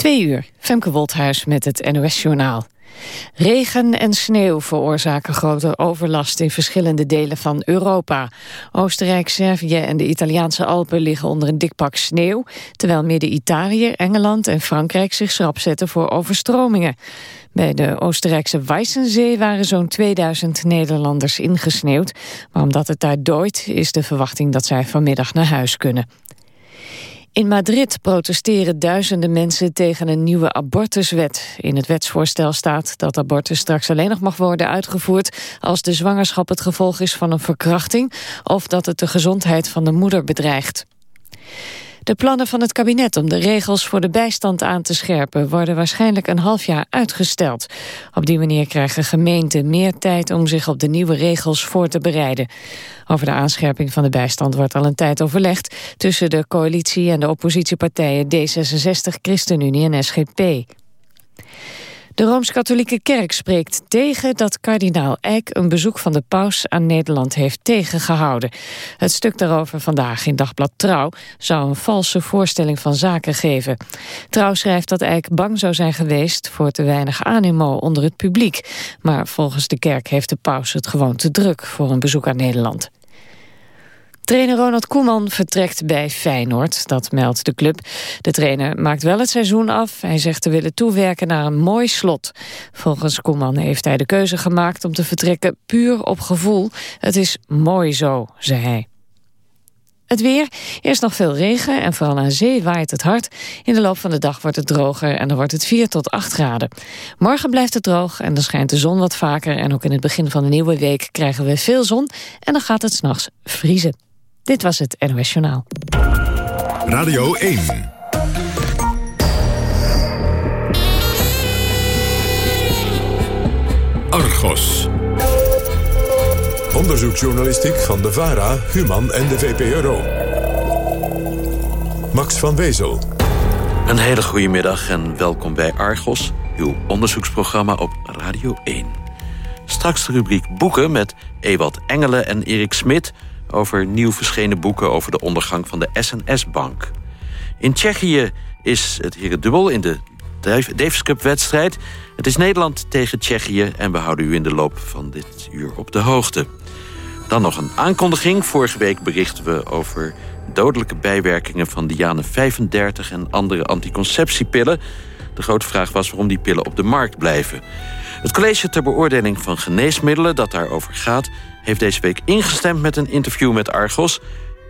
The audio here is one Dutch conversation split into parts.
Twee uur, Femke Wolthuis met het NOS-journaal. Regen en sneeuw veroorzaken grote overlast in verschillende delen van Europa. Oostenrijk, Servië en de Italiaanse Alpen liggen onder een dik pak sneeuw... terwijl Midden-Italië, Engeland en Frankrijk zich schrap zetten voor overstromingen. Bij de Oostenrijkse Weissensee waren zo'n 2000 Nederlanders ingesneeuwd. Maar omdat het daar dooit is de verwachting dat zij vanmiddag naar huis kunnen. In Madrid protesteren duizenden mensen tegen een nieuwe abortuswet. In het wetsvoorstel staat dat abortus straks alleen nog mag worden uitgevoerd... als de zwangerschap het gevolg is van een verkrachting... of dat het de gezondheid van de moeder bedreigt. De plannen van het kabinet om de regels voor de bijstand aan te scherpen... worden waarschijnlijk een half jaar uitgesteld. Op die manier krijgen gemeenten meer tijd om zich op de nieuwe regels voor te bereiden. Over de aanscherping van de bijstand wordt al een tijd overlegd... tussen de coalitie en de oppositiepartijen D66, ChristenUnie en SGP. De Rooms-Katholieke Kerk spreekt tegen dat kardinaal Eijk een bezoek van de paus aan Nederland heeft tegengehouden. Het stuk daarover vandaag in Dagblad Trouw zou een valse voorstelling van zaken geven. Trouw schrijft dat Eijk bang zou zijn geweest voor te weinig animo onder het publiek. Maar volgens de kerk heeft de paus het gewoon te druk voor een bezoek aan Nederland. Trainer Ronald Koeman vertrekt bij Feyenoord, dat meldt de club. De trainer maakt wel het seizoen af. Hij zegt te willen toewerken naar een mooi slot. Volgens Koeman heeft hij de keuze gemaakt om te vertrekken puur op gevoel. Het is mooi zo, zei hij. Het weer, eerst nog veel regen en vooral aan zee waait het hard. In de loop van de dag wordt het droger en dan wordt het 4 tot 8 graden. Morgen blijft het droog en dan schijnt de zon wat vaker... en ook in het begin van de nieuwe week krijgen we veel zon... en dan gaat het s'nachts vriezen. Dit was het NOS Journaal. Radio 1. Argos. Onderzoeksjournalistiek van de VARA, Human en de VPRO. Max van Wezel. Een hele goede middag en welkom bij Argos, uw onderzoeksprogramma op Radio 1. Straks de rubriek Boeken met Ewald Engelen en Erik Smit over nieuw verschenen boeken over de ondergang van de SNS-bank. In Tsjechië is het dubbel in de Davis Cup-wedstrijd. Het is Nederland tegen Tsjechië en we houden u in de loop van dit uur op de hoogte. Dan nog een aankondiging. Vorige week berichten we over dodelijke bijwerkingen van Diane 35 en andere anticonceptiepillen. De grote vraag was waarom die pillen op de markt blijven. Het college ter beoordeling van geneesmiddelen dat daarover gaat heeft deze week ingestemd met een interview met Argos.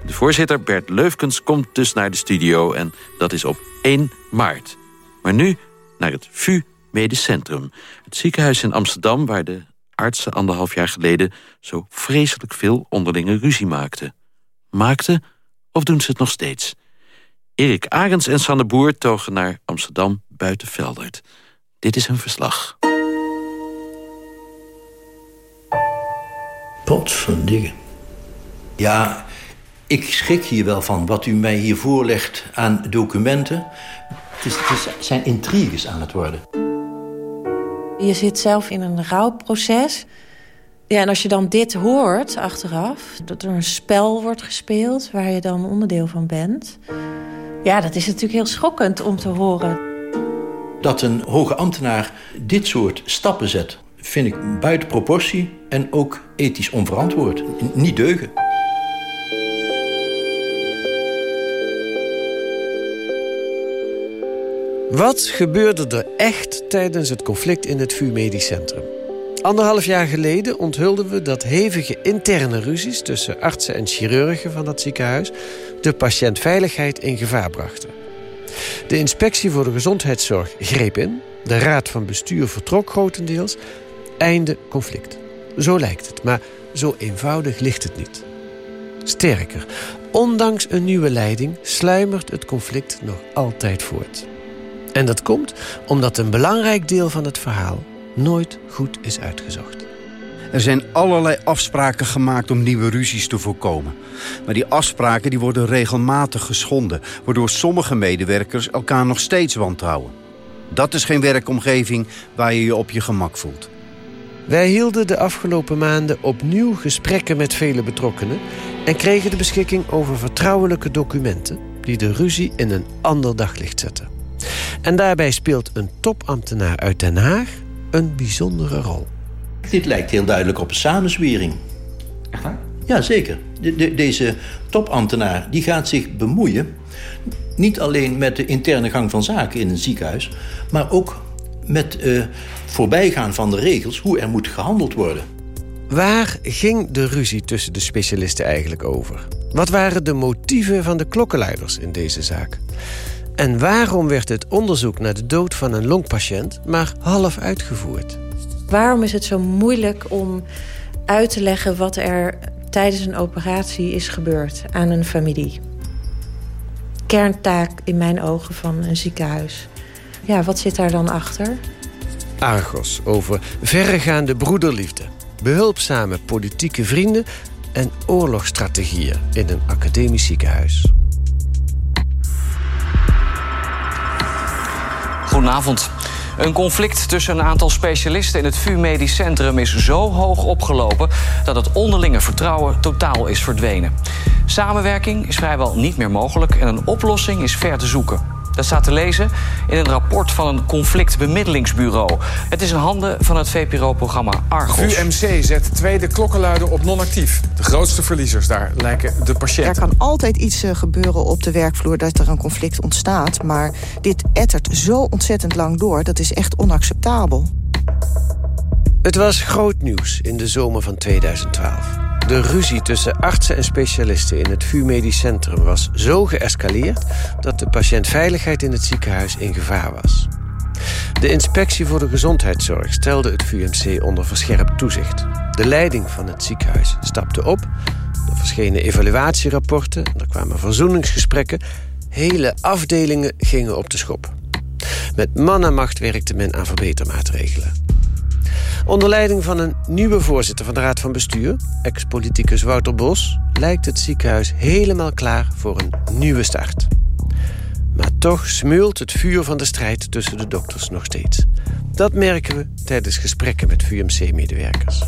De voorzitter Bert Leufkens komt dus naar de studio en dat is op 1 maart. Maar nu naar het VU Medisch Centrum. Het ziekenhuis in Amsterdam waar de artsen anderhalf jaar geleden... zo vreselijk veel onderlinge ruzie maakten. Maakten of doen ze het nog steeds? Erik Arends en Sanne Boer togen naar Amsterdam buiten Veldert. Dit is hun verslag. Potverdingen. Ja, ik schrik hier wel van wat u mij hier voorlegt aan documenten. Het, is, het zijn intriges aan het worden. Je zit zelf in een rouwproces. Ja, en als je dan dit hoort achteraf, dat er een spel wordt gespeeld... waar je dan onderdeel van bent... ja, dat is natuurlijk heel schokkend om te horen. Dat een hoge ambtenaar dit soort stappen zet vind ik buiten proportie en ook ethisch onverantwoord. Niet deugen. Wat gebeurde er echt tijdens het conflict in het VU Medisch Centrum? Anderhalf jaar geleden onthulden we dat hevige interne ruzies... tussen artsen en chirurgen van dat ziekenhuis... de patiëntveiligheid in gevaar brachten. De inspectie voor de gezondheidszorg greep in... de raad van bestuur vertrok grotendeels einde conflict. Zo lijkt het, maar zo eenvoudig ligt het niet. Sterker, ondanks een nieuwe leiding sluimert het conflict nog altijd voort. En dat komt omdat een belangrijk deel van het verhaal nooit goed is uitgezocht. Er zijn allerlei afspraken gemaakt om nieuwe ruzies te voorkomen. Maar die afspraken die worden regelmatig geschonden... waardoor sommige medewerkers elkaar nog steeds wantrouwen. Dat is geen werkomgeving waar je je op je gemak voelt. Wij hielden de afgelopen maanden opnieuw gesprekken met vele betrokkenen... en kregen de beschikking over vertrouwelijke documenten... die de ruzie in een ander daglicht zetten. En daarbij speelt een topambtenaar uit Den Haag een bijzondere rol. Dit lijkt heel duidelijk op een samenzwering. Echt waar? Ja, zeker. De, de, deze topambtenaar die gaat zich bemoeien... niet alleen met de interne gang van zaken in een ziekenhuis... maar ook met uh, voorbijgaan van de regels... hoe er moet gehandeld worden. Waar ging de ruzie tussen de specialisten eigenlijk over? Wat waren de motieven van de klokkenluiders in deze zaak? En waarom werd het onderzoek naar de dood van een longpatiënt maar half uitgevoerd? Waarom is het zo moeilijk om uit te leggen wat er tijdens een operatie is gebeurd aan een familie? Kerntaak in mijn ogen van een ziekenhuis. Ja, wat zit daar dan achter? Argos over verregaande broederliefde, behulpzame politieke vrienden en oorlogsstrategieën in een academisch ziekenhuis. Goedenavond. Een conflict tussen een aantal specialisten in het VU Medisch Centrum is zo hoog opgelopen dat het onderlinge vertrouwen totaal is verdwenen. Samenwerking is vrijwel niet meer mogelijk en een oplossing is ver te zoeken. Dat staat te lezen in een rapport van een conflictbemiddelingsbureau. Het is in handen van het VPRO-programma Argos. VMC zet tweede klokkenluider op non-actief. De grootste verliezers daar lijken de patiënten. Er kan altijd iets eh, gebeuren op de werkvloer dat er een conflict ontstaat. Maar dit ettert zo ontzettend lang door, dat is echt onacceptabel. Het was groot nieuws in de zomer van 2012. De ruzie tussen artsen en specialisten in het VU Medisch Centrum was zo geëscaleerd dat de patiëntveiligheid in het ziekenhuis in gevaar was. De inspectie voor de gezondheidszorg stelde het VUMC onder verscherpt toezicht. De leiding van het ziekenhuis stapte op. Er verschenen evaluatierapporten, er kwamen verzoeningsgesprekken. Hele afdelingen gingen op de schop. Met man en macht werkte men aan verbetermaatregelen. Onder leiding van een nieuwe voorzitter van de Raad van Bestuur... ex-politicus Wouter Bos... lijkt het ziekenhuis helemaal klaar voor een nieuwe start. Maar toch smeult het vuur van de strijd tussen de dokters nog steeds. Dat merken we tijdens gesprekken met VUMC-medewerkers.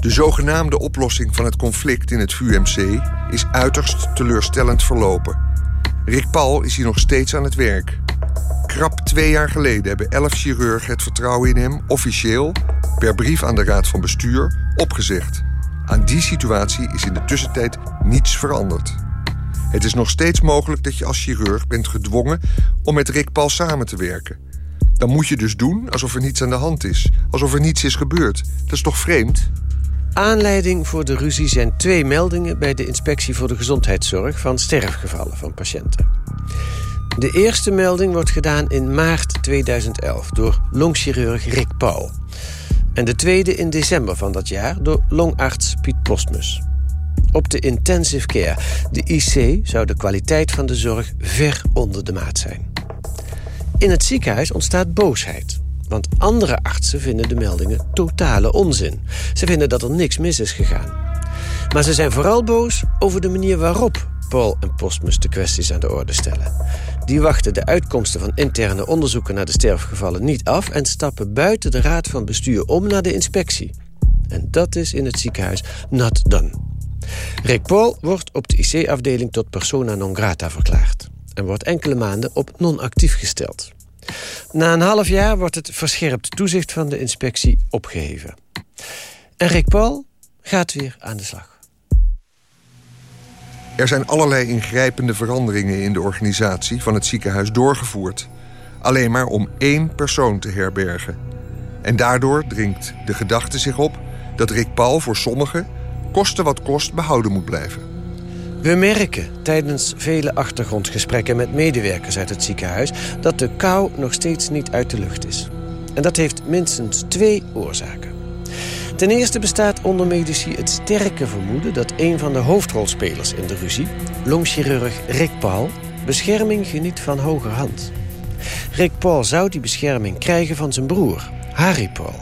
De zogenaamde oplossing van het conflict in het VUMC... is uiterst teleurstellend verlopen. Rick Paul is hier nog steeds aan het werk. Krap twee jaar geleden hebben elf chirurgen het vertrouwen in hem officieel per brief aan de Raad van Bestuur opgezegd. Aan die situatie is in de tussentijd niets veranderd. Het is nog steeds mogelijk dat je als chirurg bent gedwongen om met Rick Paul samen te werken. Dan moet je dus doen alsof er niets aan de hand is, alsof er niets is gebeurd. Dat is toch vreemd? Aanleiding voor de ruzie zijn twee meldingen bij de inspectie voor de gezondheidszorg van sterfgevallen van patiënten. De eerste melding wordt gedaan in maart 2011 door longchirurg Rick Paul. En de tweede in december van dat jaar door longarts Piet Postmus. Op de intensive care, de IC, zou de kwaliteit van de zorg ver onder de maat zijn. In het ziekenhuis ontstaat boosheid. Want andere artsen vinden de meldingen totale onzin. Ze vinden dat er niks mis is gegaan. Maar ze zijn vooral boos over de manier waarop Paul en Postmus de kwesties aan de orde stellen. Die wachten de uitkomsten van interne onderzoeken naar de sterfgevallen niet af... en stappen buiten de raad van bestuur om naar de inspectie. En dat is in het ziekenhuis not done. Rick Paul wordt op de IC-afdeling tot persona non grata verklaard... en wordt enkele maanden op non-actief gesteld. Na een half jaar wordt het verscherpt toezicht van de inspectie opgeheven. En Rick Paul gaat weer aan de slag. Er zijn allerlei ingrijpende veranderingen in de organisatie van het ziekenhuis doorgevoerd. Alleen maar om één persoon te herbergen. En daardoor dringt de gedachte zich op dat Rick Paul voor sommigen, koste wat kost, behouden moet blijven. We merken tijdens vele achtergrondgesprekken met medewerkers uit het ziekenhuis dat de kou nog steeds niet uit de lucht is. En dat heeft minstens twee oorzaken. Ten eerste bestaat onder medici het sterke vermoeden... dat een van de hoofdrolspelers in de ruzie, longchirurg Rick Paul... bescherming geniet van hogerhand. Rick Paul zou die bescherming krijgen van zijn broer, Harry Paul.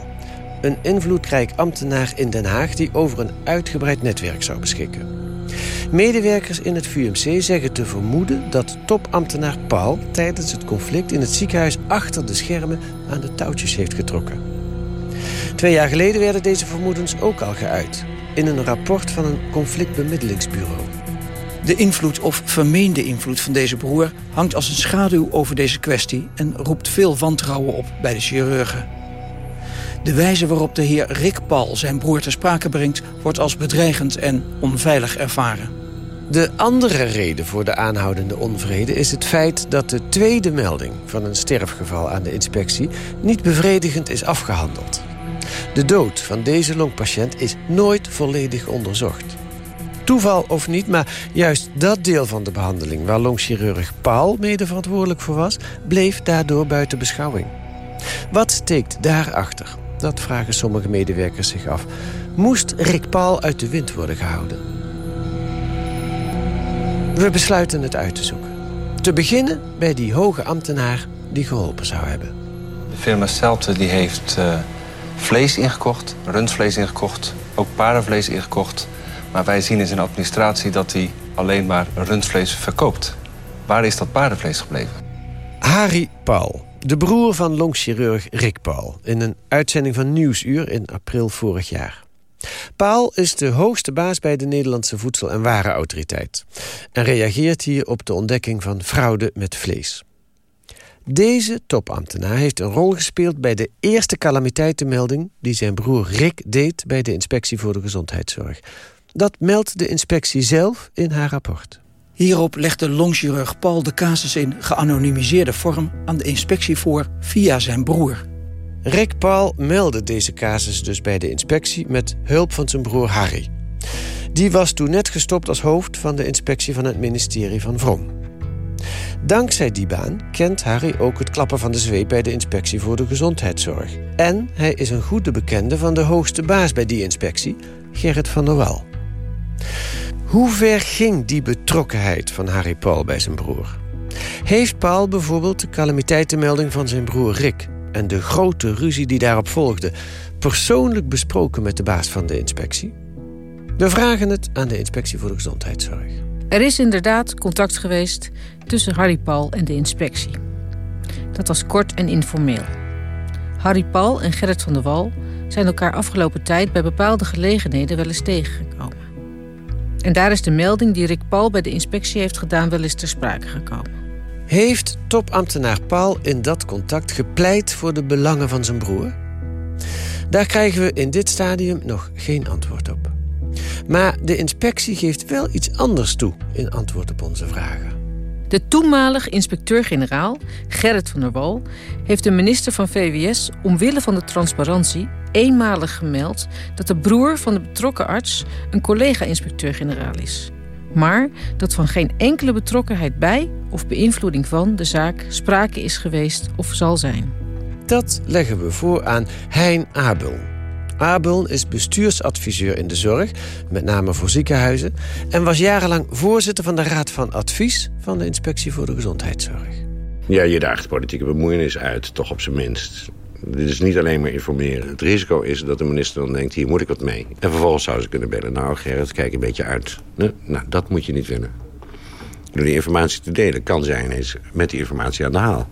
Een invloedrijk ambtenaar in Den Haag... die over een uitgebreid netwerk zou beschikken. Medewerkers in het VUMC zeggen te vermoeden dat topambtenaar Paul... tijdens het conflict in het ziekenhuis achter de schermen aan de touwtjes heeft getrokken. Twee jaar geleden werden deze vermoedens ook al geuit... in een rapport van een conflictbemiddelingsbureau. De invloed of vermeende invloed van deze broer hangt als een schaduw over deze kwestie en roept veel wantrouwen op bij de chirurgen. De wijze waarop de heer Rick Paul zijn broer ter sprake brengt... wordt als bedreigend en onveilig ervaren. De andere reden voor de aanhoudende onvrede is het feit dat de tweede melding van een sterfgeval aan de inspectie niet bevredigend is afgehandeld. De dood van deze longpatiënt is nooit volledig onderzocht. Toeval of niet, maar juist dat deel van de behandeling... waar longchirurg Paul mede verantwoordelijk voor was... bleef daardoor buiten beschouwing. Wat steekt daarachter? Dat vragen sommige medewerkers zich af. Moest Rick Paul uit de wind worden gehouden? We besluiten het uit te zoeken. Te beginnen bij die hoge ambtenaar die geholpen zou hebben. De firma Celte die heeft uh, vlees ingekocht, rundvlees ingekocht, ook paardenvlees ingekocht. Maar wij zien in zijn administratie dat hij alleen maar rundvlees verkoopt. Waar is dat paardenvlees gebleven? Harry Paul, de broer van longchirurg Rick Paul... in een uitzending van Nieuwsuur in april vorig jaar. Paul is de hoogste baas bij de Nederlandse Voedsel- en Warenautoriteit... en reageert hier op de ontdekking van fraude met vlees. Deze topambtenaar heeft een rol gespeeld bij de eerste calamiteitenmelding... die zijn broer Rick deed bij de Inspectie voor de Gezondheidszorg. Dat meldt de inspectie zelf in haar rapport. Hierop legt de longchirurg Paul de casus in geanonimiseerde vorm aan de inspectie voor via zijn broer. Rick Paul meldde deze casus dus bij de inspectie met hulp van zijn broer Harry. Die was toen net gestopt als hoofd van de inspectie van het ministerie van Vrom. Dankzij die baan kent Harry ook het klappen van de zweep bij de inspectie voor de gezondheidszorg. En hij is een goede bekende van de hoogste baas bij die inspectie, Gerrit van der Wal. Hoe ver ging die betrokkenheid van Harry Paul bij zijn broer? Heeft Paul bijvoorbeeld de calamiteitenmelding van zijn broer Rick... en de grote ruzie die daarop volgde... persoonlijk besproken met de baas van de inspectie? We vragen het aan de Inspectie voor de Gezondheidszorg. Er is inderdaad contact geweest tussen Harry Paul en de inspectie. Dat was kort en informeel. Harry Paul en Gerrit van der Wal zijn elkaar afgelopen tijd... bij bepaalde gelegenheden wel eens tegengekomen. En daar is de melding die Rick Paul bij de inspectie heeft gedaan wel eens ter sprake gekomen. Heeft topambtenaar Paul in dat contact gepleit voor de belangen van zijn broer? Daar krijgen we in dit stadium nog geen antwoord op. Maar de inspectie geeft wel iets anders toe in antwoord op onze vragen. De toenmalig inspecteur-generaal, Gerrit van der Wal... heeft de minister van VWS omwille van de transparantie... eenmalig gemeld dat de broer van de betrokken arts... een collega-inspecteur-generaal is. Maar dat van geen enkele betrokkenheid bij of beïnvloeding van de zaak... sprake is geweest of zal zijn. Dat leggen we voor aan Hein Abel, Abel is bestuursadviseur in de zorg, met name voor ziekenhuizen... en was jarenlang voorzitter van de Raad van Advies... van de Inspectie voor de Gezondheidszorg. Ja, je daagt politieke bemoeienis uit, toch op zijn minst. Dit is niet alleen maar informeren. Het risico is dat de minister dan denkt, hier moet ik wat mee. En vervolgens zou ze kunnen bellen. Nou, Gerrit, kijk een beetje uit. Nou, dat moet je niet willen. Door die informatie te delen kan zijn eens met die informatie aan de haal.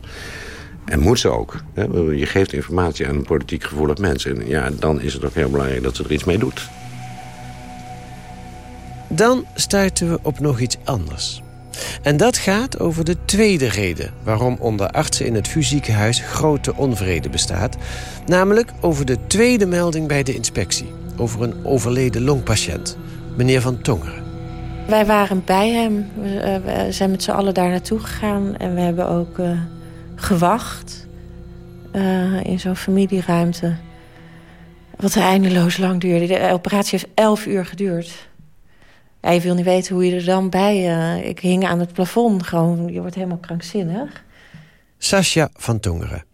En moet ze ook. Hè? Je geeft informatie aan een politiek gevoelig mens. En ja, dan is het ook heel belangrijk dat ze er iets mee doet. Dan stuiten we op nog iets anders. En dat gaat over de tweede reden... waarom onder artsen in het VU-ziekenhuis grote onvrede bestaat. Namelijk over de tweede melding bij de inspectie. Over een overleden longpatiënt, meneer Van Tongeren. Wij waren bij hem. We, we zijn met z'n allen daar naartoe gegaan. En we hebben ook... Gewacht uh, in zo'n familieruimte. Wat eindeloos lang duurde. De operatie heeft elf uur geduurd. Ja, je wil niet weten hoe je er dan bij... Uh, ik hing aan het plafond gewoon. Je wordt helemaal krankzinnig. Sascha van Tongeren.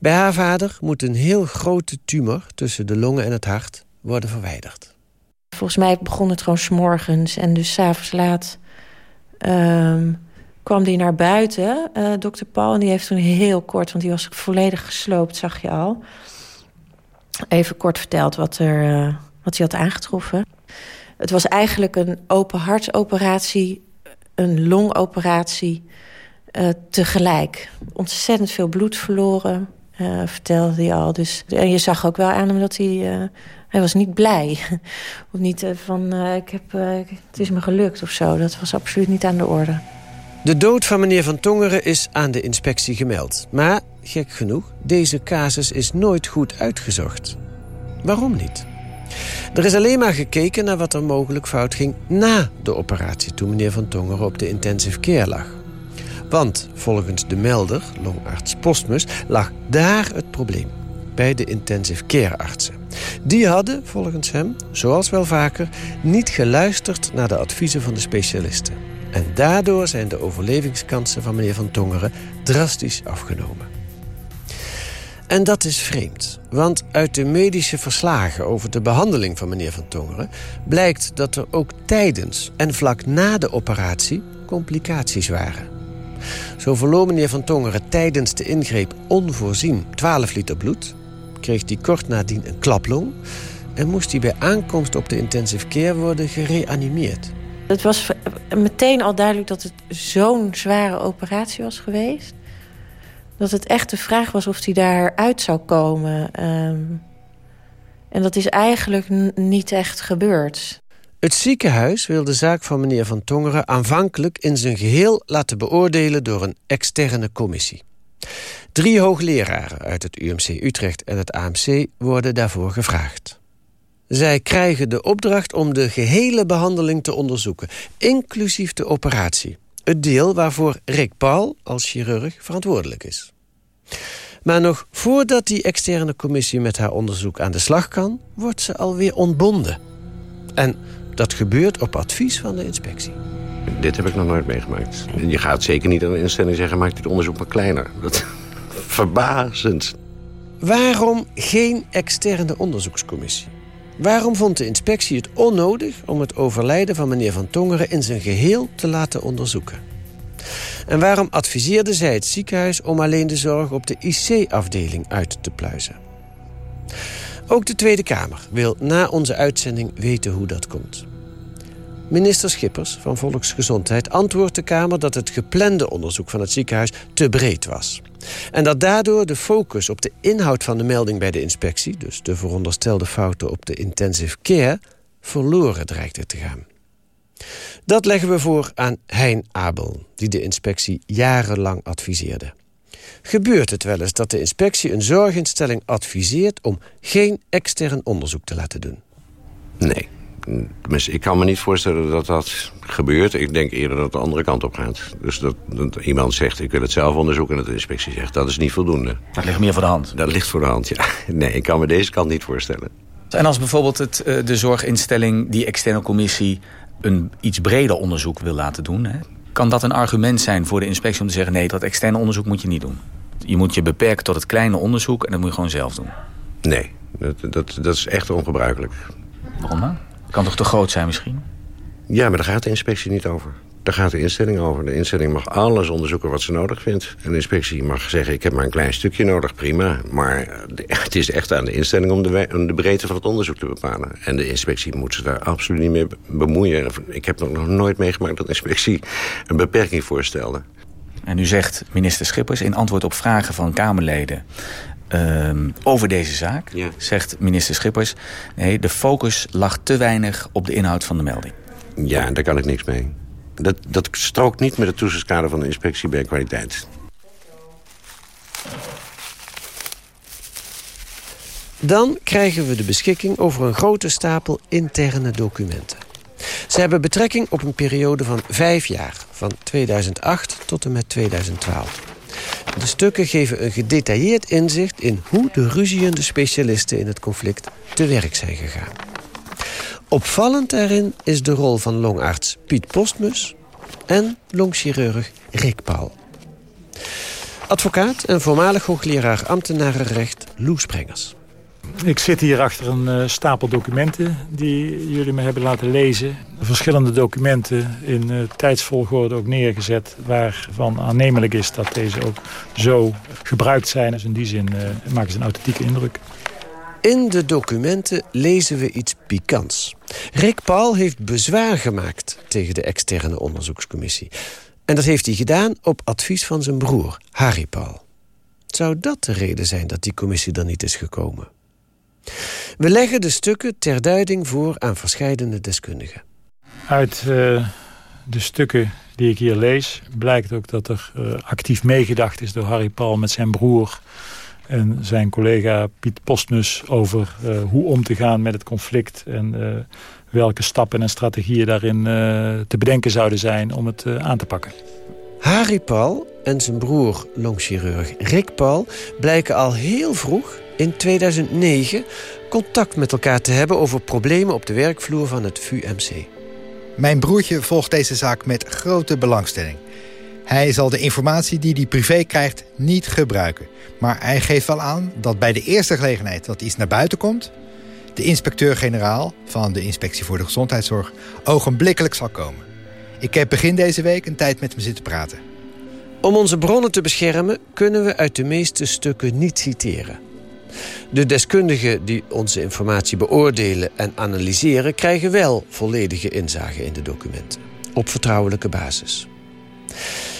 Bij haar vader moet een heel grote tumor... tussen de longen en het hart worden verwijderd. Volgens mij begon het gewoon s'morgens en dus s'avonds laat... Uh, kwam die naar buiten, uh, dokter Paul. En die heeft toen heel kort, want die was volledig gesloopt, zag je al. Even kort verteld wat, er, uh, wat hij had aangetroffen. Het was eigenlijk een open hartoperatie, een longoperatie uh, tegelijk. Ontzettend veel bloed verloren. vertelde hij al. Dus, en je zag ook wel aan hem dat hij... Hij was niet blij. of niet van, ik heb, het is me gelukt of zo. Dat was absoluut niet aan de orde. De dood van meneer Van Tongeren is aan de inspectie gemeld. Maar, gek genoeg, deze casus is nooit goed uitgezocht. Waarom niet? Er is alleen maar gekeken naar wat er mogelijk fout ging na de operatie... toen meneer Van Tongeren op de intensive care lag. Want volgens de melder, longarts Postmus, lag daar het probleem. Bij de intensive care artsen. Die hadden, volgens hem, zoals wel vaker... niet geluisterd naar de adviezen van de specialisten. En daardoor zijn de overlevingskansen van meneer Van Tongeren drastisch afgenomen. En dat is vreemd, want uit de medische verslagen over de behandeling van meneer Van Tongeren blijkt dat er ook tijdens en vlak na de operatie complicaties waren. Zo verloor meneer Van Tongeren tijdens de ingreep onvoorzien 12 liter bloed, kreeg hij kort nadien een klaplong en moest hij bij aankomst op de intensive care worden gereanimeerd. Het was meteen al duidelijk dat het zo'n zware operatie was geweest. Dat het echt de vraag was of hij daaruit zou komen. Ehm, en dat is eigenlijk niet echt gebeurd. Het ziekenhuis wil de zaak van meneer Van Tongeren aanvankelijk in zijn geheel laten beoordelen door een externe commissie. Drie hoogleraren uit het UMC Utrecht en het AMC worden daarvoor gevraagd. Zij krijgen de opdracht om de gehele behandeling te onderzoeken, inclusief de operatie. Het deel waarvoor Rick Paul als chirurg verantwoordelijk is. Maar nog voordat die externe commissie met haar onderzoek aan de slag kan... wordt ze alweer ontbonden. En dat gebeurt op advies van de inspectie. Dit heb ik nog nooit meegemaakt. Je gaat zeker niet aan de instelling zeggen... maak dit onderzoek maar kleiner. Dat verbazend. Waarom geen externe onderzoekscommissie? Waarom vond de inspectie het onnodig om het overlijden van meneer Van Tongeren in zijn geheel te laten onderzoeken? En waarom adviseerde zij het ziekenhuis om alleen de zorg op de IC-afdeling uit te pluizen? Ook de Tweede Kamer wil na onze uitzending weten hoe dat komt. Minister Schippers van Volksgezondheid antwoordt de Kamer dat het geplande onderzoek van het ziekenhuis te breed was. En dat daardoor de focus op de inhoud van de melding bij de inspectie, dus de veronderstelde fouten op de intensive care, verloren dreigde te gaan. Dat leggen we voor aan Hein Abel, die de inspectie jarenlang adviseerde. Gebeurt het wel eens dat de inspectie een zorginstelling adviseert... om geen extern onderzoek te laten doen? Nee. Ik kan me niet voorstellen dat dat gebeurt. Ik denk eerder dat het de andere kant op gaat. Dus dat, dat iemand zegt, ik wil het zelf onderzoeken... en dat de inspectie zegt, dat is niet voldoende. Dat ligt meer voor de hand? Dat ligt voor de hand, ja. Nee, ik kan me deze kant niet voorstellen. En als bijvoorbeeld het, eh, de zorginstelling, die externe commissie... een iets breder onderzoek wil laten doen... Hè, kan dat een argument zijn voor de inspectie om te zeggen... nee, dat externe onderzoek moet je niet doen? Je moet je beperken tot het kleine onderzoek en dat moet je gewoon zelf doen. Nee, dat, dat, dat is echt ongebruikelijk. Waarom dan? Kan toch te groot zijn misschien? Ja, maar daar gaat de inspectie niet over. Daar gaat de instelling over. De instelling mag alles onderzoeken wat ze nodig vindt. En de inspectie mag zeggen, ik heb maar een klein stukje nodig, prima. Maar het is echt aan de instelling om de, om de breedte van het onderzoek te bepalen. En de inspectie moet zich daar absoluut niet mee bemoeien. Ik heb nog nooit meegemaakt dat de inspectie een beperking voorstelde. En u zegt minister Schippers in antwoord op vragen van Kamerleden... Ehm, over deze zaak, zegt minister Schippers... nee, de focus lag te weinig op de inhoud van de melding. Ja, daar kan ik niks mee. Dat, dat strookt niet met het toezichtskader van de inspectie bij kwaliteit. Dan krijgen we de beschikking over een grote stapel interne documenten. Ze hebben betrekking op een periode van vijf jaar, van 2008 tot en met 2012. De stukken geven een gedetailleerd inzicht in hoe de ruziende specialisten in het conflict te werk zijn gegaan. Opvallend daarin is de rol van longarts Piet Postmus en longchirurg Rick Paul. Advocaat en voormalig hoogleraar ambtenarenrecht Loes Sprengers. Ik zit hier achter een uh, stapel documenten die jullie me hebben laten lezen. Verschillende documenten in uh, tijdsvolgorde ook neergezet... waarvan aannemelijk is dat deze ook zo gebruikt zijn. Dus in die zin uh, maken ze een authentieke indruk. In de documenten lezen we iets pikants. Rick Paul heeft bezwaar gemaakt tegen de externe onderzoekscommissie. En dat heeft hij gedaan op advies van zijn broer, Harry Paul. zou dat de reden zijn dat die commissie er niet is gekomen? We leggen de stukken ter duiding voor aan verschillende deskundigen. Uit uh, de stukken die ik hier lees... blijkt ook dat er uh, actief meegedacht is door Harry Paul met zijn broer... en zijn collega Piet Postmus over uh, hoe om te gaan met het conflict... en welke stappen en strategieën daarin te bedenken zouden zijn om het aan te pakken. Harry Paul en zijn broer longchirurg Rick Paul... blijken al heel vroeg, in 2009, contact met elkaar te hebben... over problemen op de werkvloer van het VUMC. Mijn broertje volgt deze zaak met grote belangstelling. Hij zal de informatie die hij privé krijgt niet gebruiken. Maar hij geeft wel aan dat bij de eerste gelegenheid dat iets naar buiten komt... de inspecteur-generaal van de Inspectie voor de Gezondheidszorg ogenblikkelijk zal komen. Ik heb begin deze week een tijd met hem zitten praten. Om onze bronnen te beschermen kunnen we uit de meeste stukken niet citeren. De deskundigen die onze informatie beoordelen en analyseren... krijgen wel volledige inzage in de documenten. Op vertrouwelijke basis.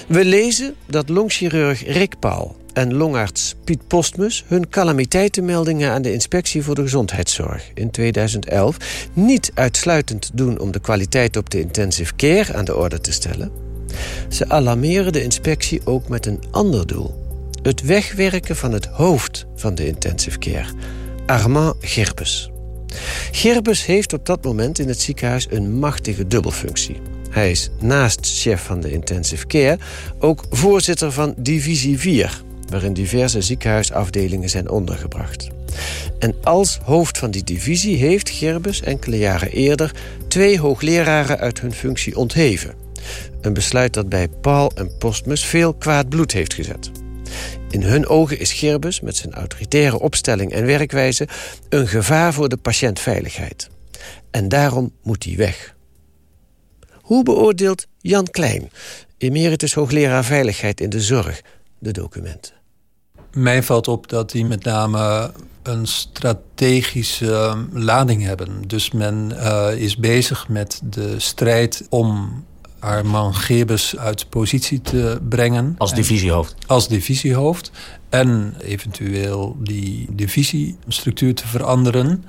We lezen dat longchirurg Rick Paul en longarts Piet Postmus... hun calamiteitenmeldingen aan de Inspectie voor de Gezondheidszorg in 2011... niet uitsluitend doen om de kwaliteit op de intensive care aan de orde te stellen... Ze alarmeren de inspectie ook met een ander doel. Het wegwerken van het hoofd van de intensive care, Armand Gerbes. Gerbes heeft op dat moment in het ziekenhuis een machtige dubbelfunctie. Hij is naast chef van de intensive care ook voorzitter van divisie 4... waarin diverse ziekenhuisafdelingen zijn ondergebracht. En als hoofd van die divisie heeft Gerbes enkele jaren eerder... twee hoogleraren uit hun functie ontheven. Een besluit dat bij Paul en Postmus veel kwaad bloed heeft gezet. In hun ogen is Gerbus met zijn autoritaire opstelling en werkwijze... een gevaar voor de patiëntveiligheid. En daarom moet hij weg. Hoe beoordeelt Jan Klein, emeritus hoogleraar veiligheid in de zorg, de documenten? Mij valt op dat die met name een strategische lading hebben. Dus men uh, is bezig met de strijd om Armand Gebes uit positie te brengen. Als divisiehoofd? als divisiehoofd. En eventueel die divisiestructuur te veranderen.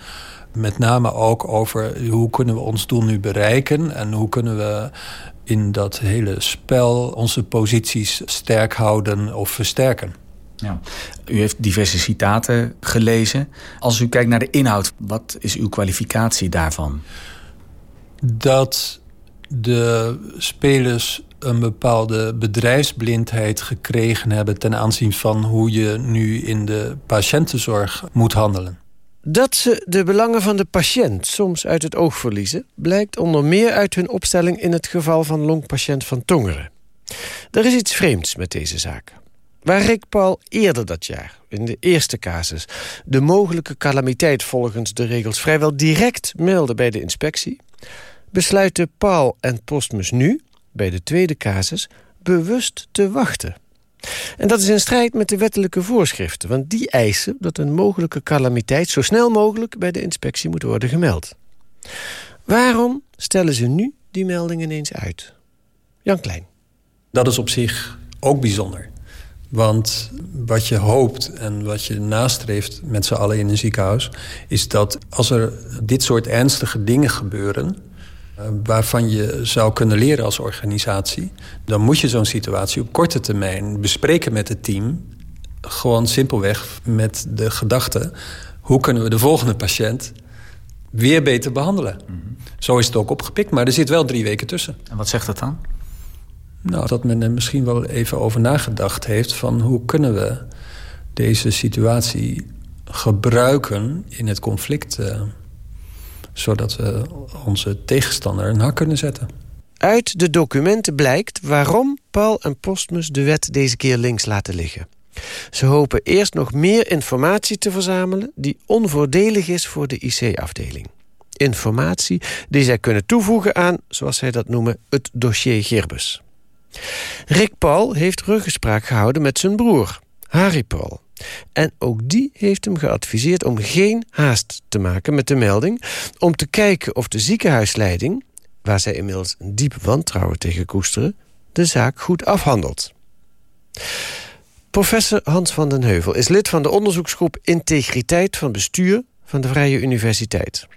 Met name ook over hoe kunnen we ons doel nu bereiken... en hoe kunnen we in dat hele spel onze posities sterk houden of versterken. Ja. U heeft diverse citaten gelezen. Als u kijkt naar de inhoud, wat is uw kwalificatie daarvan? Dat de spelers een bepaalde bedrijfsblindheid gekregen hebben... ten aanzien van hoe je nu in de patiëntenzorg moet handelen. Dat ze de belangen van de patiënt soms uit het oog verliezen... blijkt onder meer uit hun opstelling in het geval van longpatiënt van Tongeren. Er is iets vreemds met deze zaak. Waar Rick Paul eerder dat jaar, in de eerste casus... de mogelijke calamiteit volgens de regels vrijwel direct meldde bij de inspectie besluiten Paul en Postmus nu, bij de tweede casus, bewust te wachten. En dat is in strijd met de wettelijke voorschriften... want die eisen dat een mogelijke calamiteit... zo snel mogelijk bij de inspectie moet worden gemeld. Waarom stellen ze nu die meldingen ineens uit? Jan Klein. Dat is op zich ook bijzonder. Want wat je hoopt en wat je nastreeft met z'n allen in een ziekenhuis... is dat als er dit soort ernstige dingen gebeuren waarvan je zou kunnen leren als organisatie... dan moet je zo'n situatie op korte termijn bespreken met het team. Gewoon simpelweg met de gedachte... hoe kunnen we de volgende patiënt weer beter behandelen. Mhm. Zo is het ook opgepikt, maar er zit wel drie weken tussen. En wat zegt dat dan? Nou, dat men er misschien wel even over nagedacht heeft... van hoe kunnen we deze situatie gebruiken in het conflict... Uh, zodat we onze tegenstander een hak kunnen zetten. Uit de documenten blijkt waarom Paul en Postmus de wet deze keer links laten liggen. Ze hopen eerst nog meer informatie te verzamelen... die onvoordelig is voor de IC-afdeling. Informatie die zij kunnen toevoegen aan, zoals zij dat noemen... het dossier Gerbus. Rick Paul heeft ruggespraak gehouden met zijn broer, Harry Paul. En ook die heeft hem geadviseerd om geen haast te maken met de melding... om te kijken of de ziekenhuisleiding, waar zij inmiddels een diep wantrouwen tegen koesteren... de zaak goed afhandelt. Professor Hans van den Heuvel is lid van de onderzoeksgroep Integriteit van Bestuur van de Vrije Universiteit.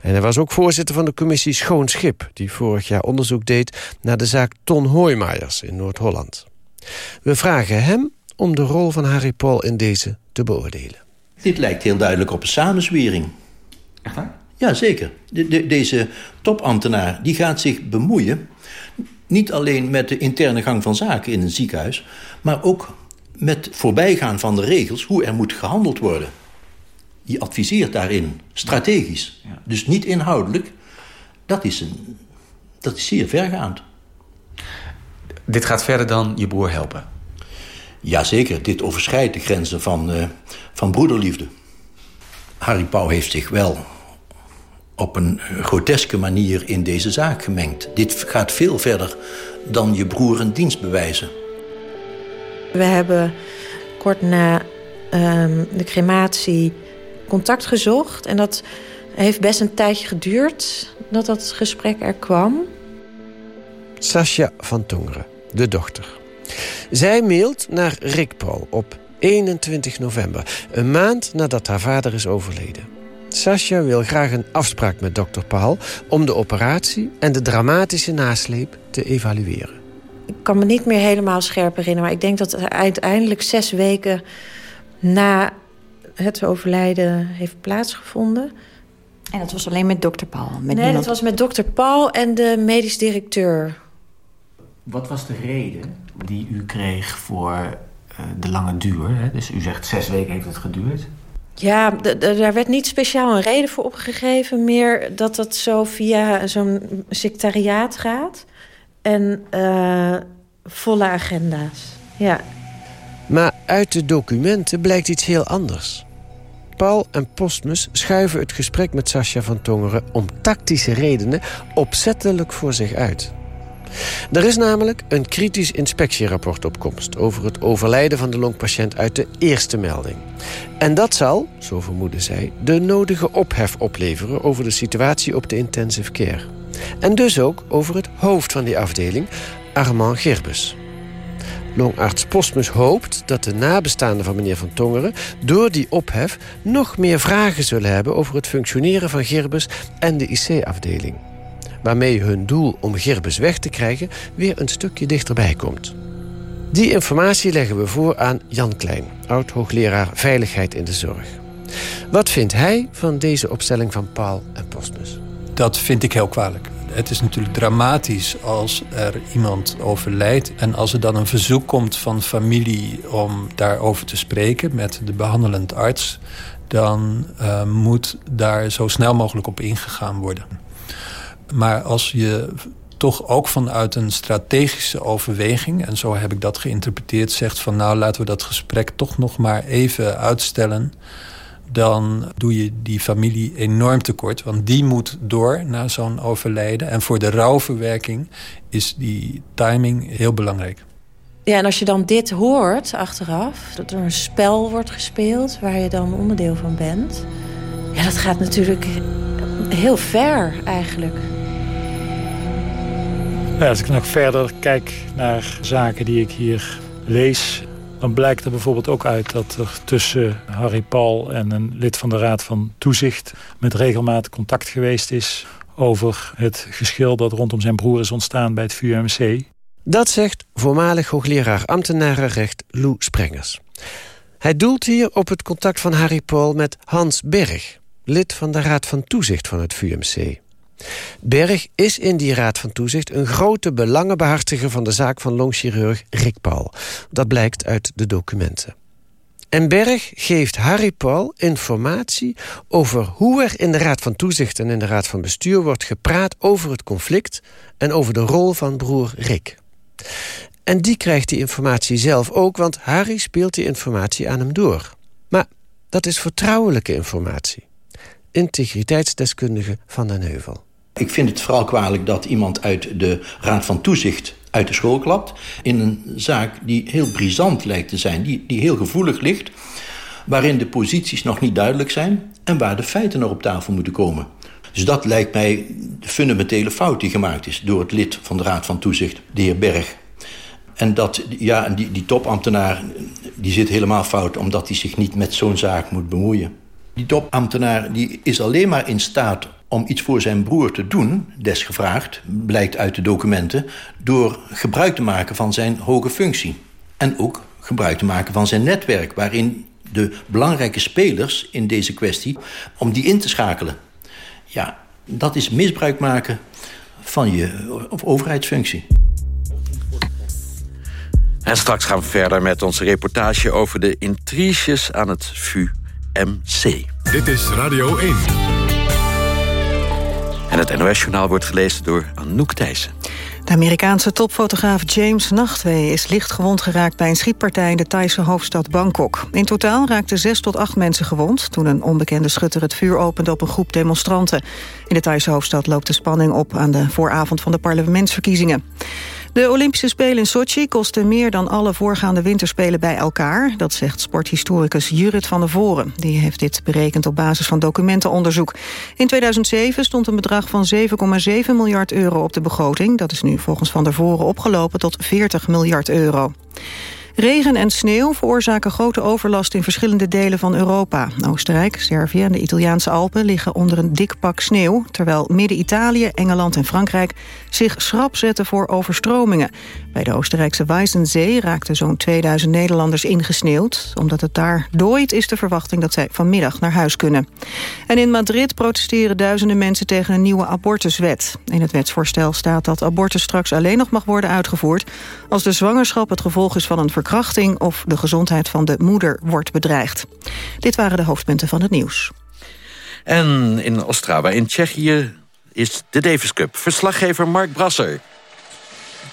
En hij was ook voorzitter van de commissie Schoon Schip... die vorig jaar onderzoek deed naar de zaak Ton Hoijmaiers in Noord-Holland. We vragen hem om de rol van Harry Paul in deze te beoordelen. Dit lijkt heel duidelijk op een samenzwering. Echt waar? Ja, zeker. De, de, deze topambtenaar die gaat zich bemoeien... niet alleen met de interne gang van zaken in een ziekenhuis... maar ook met voorbijgaan van de regels hoe er moet gehandeld worden. Die adviseert daarin, strategisch. Dus niet inhoudelijk. Dat is, een, dat is zeer vergaand. Dit gaat verder dan je broer helpen? Jazeker, dit overschrijdt de grenzen van, uh, van broederliefde. Harry Pauw heeft zich wel op een groteske manier in deze zaak gemengd. Dit gaat veel verder dan je broer een dienst bewijzen. We hebben kort na um, de crematie contact gezocht. En dat heeft best een tijdje geduurd dat dat gesprek er kwam. Sascha van Tongeren, de dochter. Zij mailt naar Rick Paul op 21 november, een maand nadat haar vader is overleden. Sascha wil graag een afspraak met dokter Paul om de operatie en de dramatische nasleep te evalueren. Ik kan me niet meer helemaal scherp herinneren, maar ik denk dat het uiteindelijk zes weken na het overlijden heeft plaatsgevonden. En dat was alleen met dokter Paul? Met nee, niemand... dat was met dokter Paul en de medisch directeur. Wat was de reden die u kreeg voor uh, de lange duur? Hè? Dus u zegt zes weken heeft het geduurd. Ja, daar werd niet speciaal een reden voor opgegeven. Meer dat het zo via zo'n secretariaat gaat. En uh, volle agenda's. Ja. Maar uit de documenten blijkt iets heel anders. Paul en Postmus schuiven het gesprek met Sascha van Tongeren... om tactische redenen opzettelijk voor zich uit. Er is namelijk een kritisch inspectierapport op komst... over het overlijden van de longpatiënt uit de eerste melding. En dat zal, zo vermoeden zij, de nodige ophef opleveren... over de situatie op de intensive care. En dus ook over het hoofd van die afdeling, Armand Gerbus. Longarts Postmus hoopt dat de nabestaanden van meneer Van Tongeren... door die ophef nog meer vragen zullen hebben... over het functioneren van Gerbus en de IC-afdeling. Waarmee hun doel om Gerbus weg te krijgen... weer een stukje dichterbij komt. Die informatie leggen we voor aan Jan Klein... oud-hoogleraar Veiligheid in de Zorg. Wat vindt hij van deze opstelling van Paul en Postmus? Dat vind ik heel kwalijk het is natuurlijk dramatisch als er iemand overlijdt. En als er dan een verzoek komt van familie om daarover te spreken met de behandelend arts, dan uh, moet daar zo snel mogelijk op ingegaan worden. Maar als je toch ook vanuit een strategische overweging, en zo heb ik dat geïnterpreteerd, zegt van nou laten we dat gesprek toch nog maar even uitstellen dan doe je die familie enorm tekort. Want die moet door na zo'n overlijden. En voor de rouwverwerking is die timing heel belangrijk. Ja, en als je dan dit hoort achteraf, dat er een spel wordt gespeeld waar je dan onderdeel van bent. Ja, dat gaat natuurlijk heel ver eigenlijk. Als ik nog verder kijk naar zaken die ik hier lees dan blijkt er bijvoorbeeld ook uit dat er tussen Harry Paul en een lid van de Raad van Toezicht... met regelmatig contact geweest is over het geschil dat rondom zijn broer is ontstaan bij het VUMC. Dat zegt voormalig hoogleraar ambtenarenrecht Lou Sprengers. Hij doelt hier op het contact van Harry Paul met Hans Berg... lid van de Raad van Toezicht van het VUMC. Berg is in die raad van toezicht een grote belangenbehartiger van de zaak van longchirurg Rick Paul. Dat blijkt uit de documenten. En Berg geeft Harry Paul informatie over hoe er in de Raad van Toezicht en in de Raad van Bestuur wordt gepraat over het conflict en over de rol van broer Rick. En die krijgt die informatie zelf ook, want Harry speelt die informatie aan hem door. Maar dat is vertrouwelijke informatie. Integriteitsdeskundige van den Heuvel. Ik vind het vooral kwalijk dat iemand uit de Raad van Toezicht uit de school klapt... in een zaak die heel brisant lijkt te zijn, die, die heel gevoelig ligt... waarin de posities nog niet duidelijk zijn... en waar de feiten nog op tafel moeten komen. Dus dat lijkt mij de fundamentele fout die gemaakt is... door het lid van de Raad van Toezicht, de heer Berg. En dat, ja, die, die topambtenaar die zit helemaal fout... omdat hij zich niet met zo'n zaak moet bemoeien. Die topambtenaar die is alleen maar in staat om iets voor zijn broer te doen, desgevraagd, blijkt uit de documenten, door gebruik te maken van zijn hoge functie. En ook gebruik te maken van zijn netwerk, waarin de belangrijke spelers in deze kwestie, om die in te schakelen. Ja, dat is misbruik maken van je overheidsfunctie. En straks gaan we verder met onze reportage over de intriges aan het VUMC. Dit is Radio 1. Het NOS-journaal wordt gelezen door Anouk Thijssen. De Amerikaanse topfotograaf James Nachtwey is licht gewond geraakt bij een schietpartij in de Thaise hoofdstad Bangkok. In totaal raakten zes tot acht mensen gewond toen een onbekende schutter het vuur opende op een groep demonstranten. In de Thaise hoofdstad loopt de spanning op aan de vooravond van de parlementsverkiezingen. De Olympische Spelen in Sochi kosten meer dan alle voorgaande winterspelen bij elkaar. Dat zegt sporthistoricus Jurrit van der Voren. Die heeft dit berekend op basis van documentenonderzoek. In 2007 stond een bedrag van 7,7 miljard euro op de begroting. Dat is nu volgens Van der Voren opgelopen tot 40 miljard euro. Regen en sneeuw veroorzaken grote overlast in verschillende delen van Europa. Oostenrijk, Servië en de Italiaanse Alpen liggen onder een dik pak sneeuw... terwijl Midden-Italië, Engeland en Frankrijk zich schrap zetten voor overstromingen. Bij de Oostenrijkse Weissensee raakten zo'n 2000 Nederlanders ingesneeuwd. Omdat het daar dooit is de verwachting dat zij vanmiddag naar huis kunnen. En in Madrid protesteren duizenden mensen tegen een nieuwe abortuswet. In het wetsvoorstel staat dat abortus straks alleen nog mag worden uitgevoerd... als de zwangerschap het gevolg is van een of de gezondheid van de moeder wordt bedreigd. Dit waren de hoofdpunten van het nieuws. En in Ostrava in Tsjechië is de Davis Cup. Verslaggever Mark Brasser.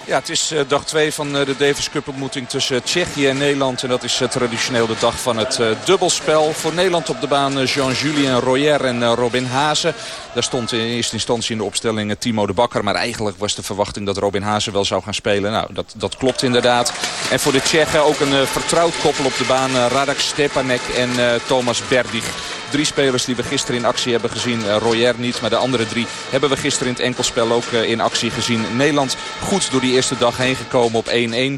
Ja, het is eh, dag 2 van eh, de Davis Cup ontmoeting tussen Tsjechië en Nederland. En dat is traditioneel de dag van het eh, dubbelspel. Voor Nederland op de baan Jean-Julien Royer en Robin Hazen. Daar stond in eerste instantie in de opstelling Timo de Bakker. Maar eigenlijk was de verwachting dat Robin Hazen wel zou gaan spelen. Nou, dat, dat klopt inderdaad. En voor de Tsjechen ook een vertrouwd koppel op de baan. Radak Stepanek en Thomas Berdig. Drie spelers die we gisteren in actie hebben gezien. Royer niet, maar de andere drie hebben we gisteren in het enkelspel ook in actie gezien. Nederland goed door die eerste dag heen gekomen op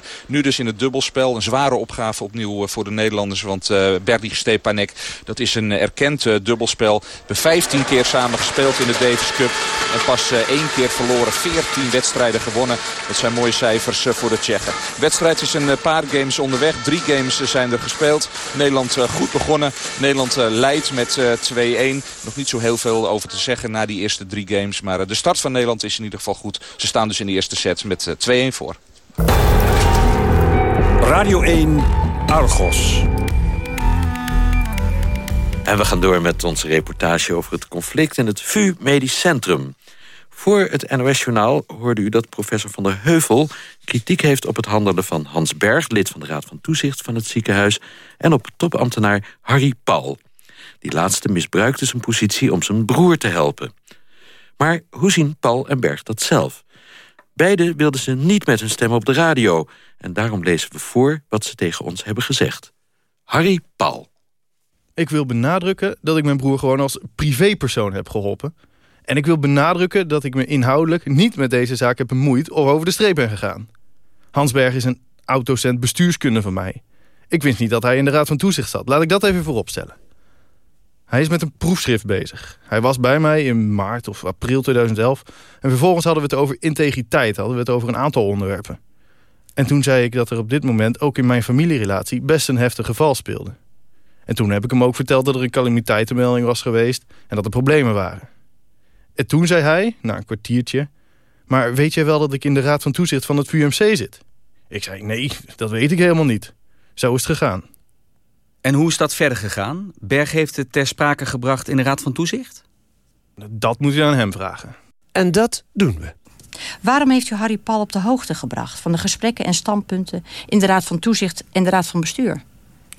1-1. Nu dus in het dubbelspel. Een zware opgave opnieuw eh, voor de Nederlanders. Want Berdy Stepanek, dat is een erkend dubbelspel. We hebben 15 keer samen gespeeld in de Davis Cup. En pas één keer verloren. 14 wedstrijden gewonnen. Dat zijn mooie cijfers voor de Tsjechen. De wedstrijd is een paar games onderweg. Drie games zijn er gespeeld. Nederland goed begonnen. Nederland leidt met 2-1. Nog niet zo heel veel over te zeggen na die eerste drie games. Maar de start van Nederland is in ieder geval goed. Ze staan dus in de eerste set met 2-1 voor. Radio 1 Argos. En we gaan door met onze reportage over het conflict in het VU Medisch Centrum. Voor het NOS-journaal hoorde u dat professor Van der Heuvel... kritiek heeft op het handelen van Hans Berg... lid van de Raad van Toezicht van het ziekenhuis... en op topambtenaar Harry Paul. Die laatste misbruikte zijn positie om zijn broer te helpen. Maar hoe zien Paul en Berg dat zelf? Beide wilden ze niet met hun stem op de radio. En daarom lezen we voor wat ze tegen ons hebben gezegd. Harry Paul. Ik wil benadrukken dat ik mijn broer gewoon als privépersoon heb geholpen. En ik wil benadrukken dat ik me inhoudelijk niet met deze zaak heb bemoeid... of over de streep ben gegaan. Hansberg is een oud-docent bestuurskunde van mij. Ik wist niet dat hij in de Raad van Toezicht zat. Laat ik dat even vooropstellen. Hij is met een proefschrift bezig. Hij was bij mij in maart of april 2011. En vervolgens hadden we het over integriteit. Hadden we het over een aantal onderwerpen. En toen zei ik dat er op dit moment ook in mijn familierelatie best een heftig geval speelde. En toen heb ik hem ook verteld dat er een calamiteitenmelding was geweest en dat er problemen waren. En toen zei hij, na een kwartiertje... maar weet jij wel dat ik in de raad van toezicht van het VUMC zit? Ik zei, nee, dat weet ik helemaal niet. Zo is het gegaan. En hoe is dat verder gegaan? Berg heeft het ter sprake gebracht in de Raad van Toezicht? Dat moet je aan hem vragen. En dat doen we. Waarom heeft u Harry Paul op de hoogte gebracht... van de gesprekken en standpunten in de Raad van Toezicht en de Raad van Bestuur?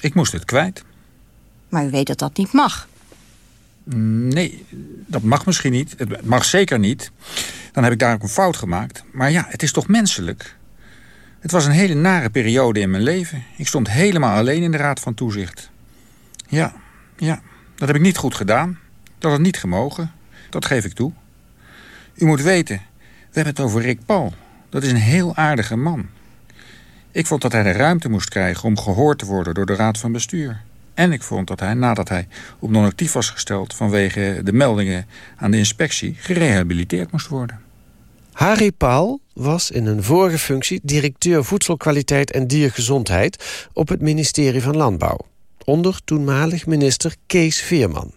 Ik moest het kwijt. Maar u weet dat dat niet mag. Nee, dat mag misschien niet. Het mag zeker niet. Dan heb ik daar ook een fout gemaakt. Maar ja, het is toch menselijk. Het was een hele nare periode in mijn leven. Ik stond helemaal alleen in de Raad van Toezicht. Ja, ja, dat heb ik niet goed gedaan. Dat had niet gemogen. Dat geef ik toe. U moet weten, we hebben het over Rick Paul. Dat is een heel aardige man. Ik vond dat hij de ruimte moest krijgen om gehoord te worden door de raad van bestuur. En ik vond dat hij, nadat hij op non-actief was gesteld... vanwege de meldingen aan de inspectie, gerehabiliteerd moest worden. Harry Paul was in een vorige functie directeur voedselkwaliteit en diergezondheid op het ministerie van Landbouw. Onder toenmalig minister Kees Veerman.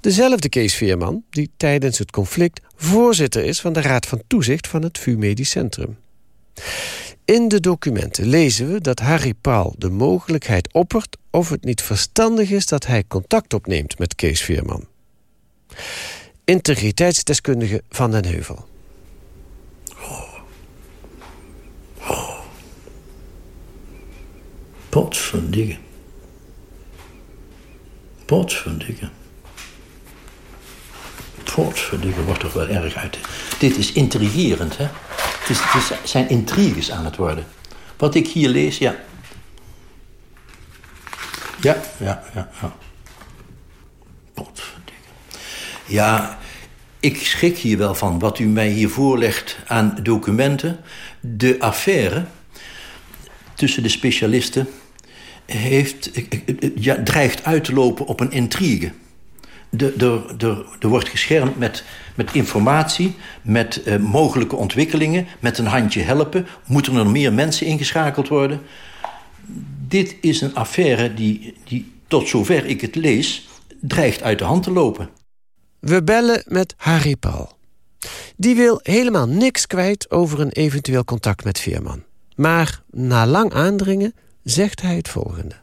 Dezelfde Kees Veerman die tijdens het conflict voorzitter is van de Raad van Toezicht van het VU Medisch Centrum. In de documenten lezen we dat Harry Paul de mogelijkheid oppert of het niet verstandig is dat hij contact opneemt met Kees Veerman. Integriteitsdeskundige van den Heuvel. Potverdikkie. Potverdikkie. Potverdikkie wordt toch wel erg uit. Dit is intrigerend, hè? Het, is, het zijn intriges aan het worden. Wat ik hier lees, ja. Ja, ja, ja, ja. Potverdikkie. Ja, ik schrik hier wel van wat u mij hier voorlegt aan documenten. De affaire tussen de specialisten heeft, dreigt uit te lopen op een intrigue. Er wordt geschermd met, met informatie, met uh, mogelijke ontwikkelingen, met een handje helpen. Moeten er meer mensen ingeschakeld worden? Dit is een affaire die, die, tot zover ik het lees, dreigt uit de hand te lopen. We bellen met Harry Paul. Die wil helemaal niks kwijt over een eventueel contact met Veerman. Maar na lang aandringen zegt hij het volgende.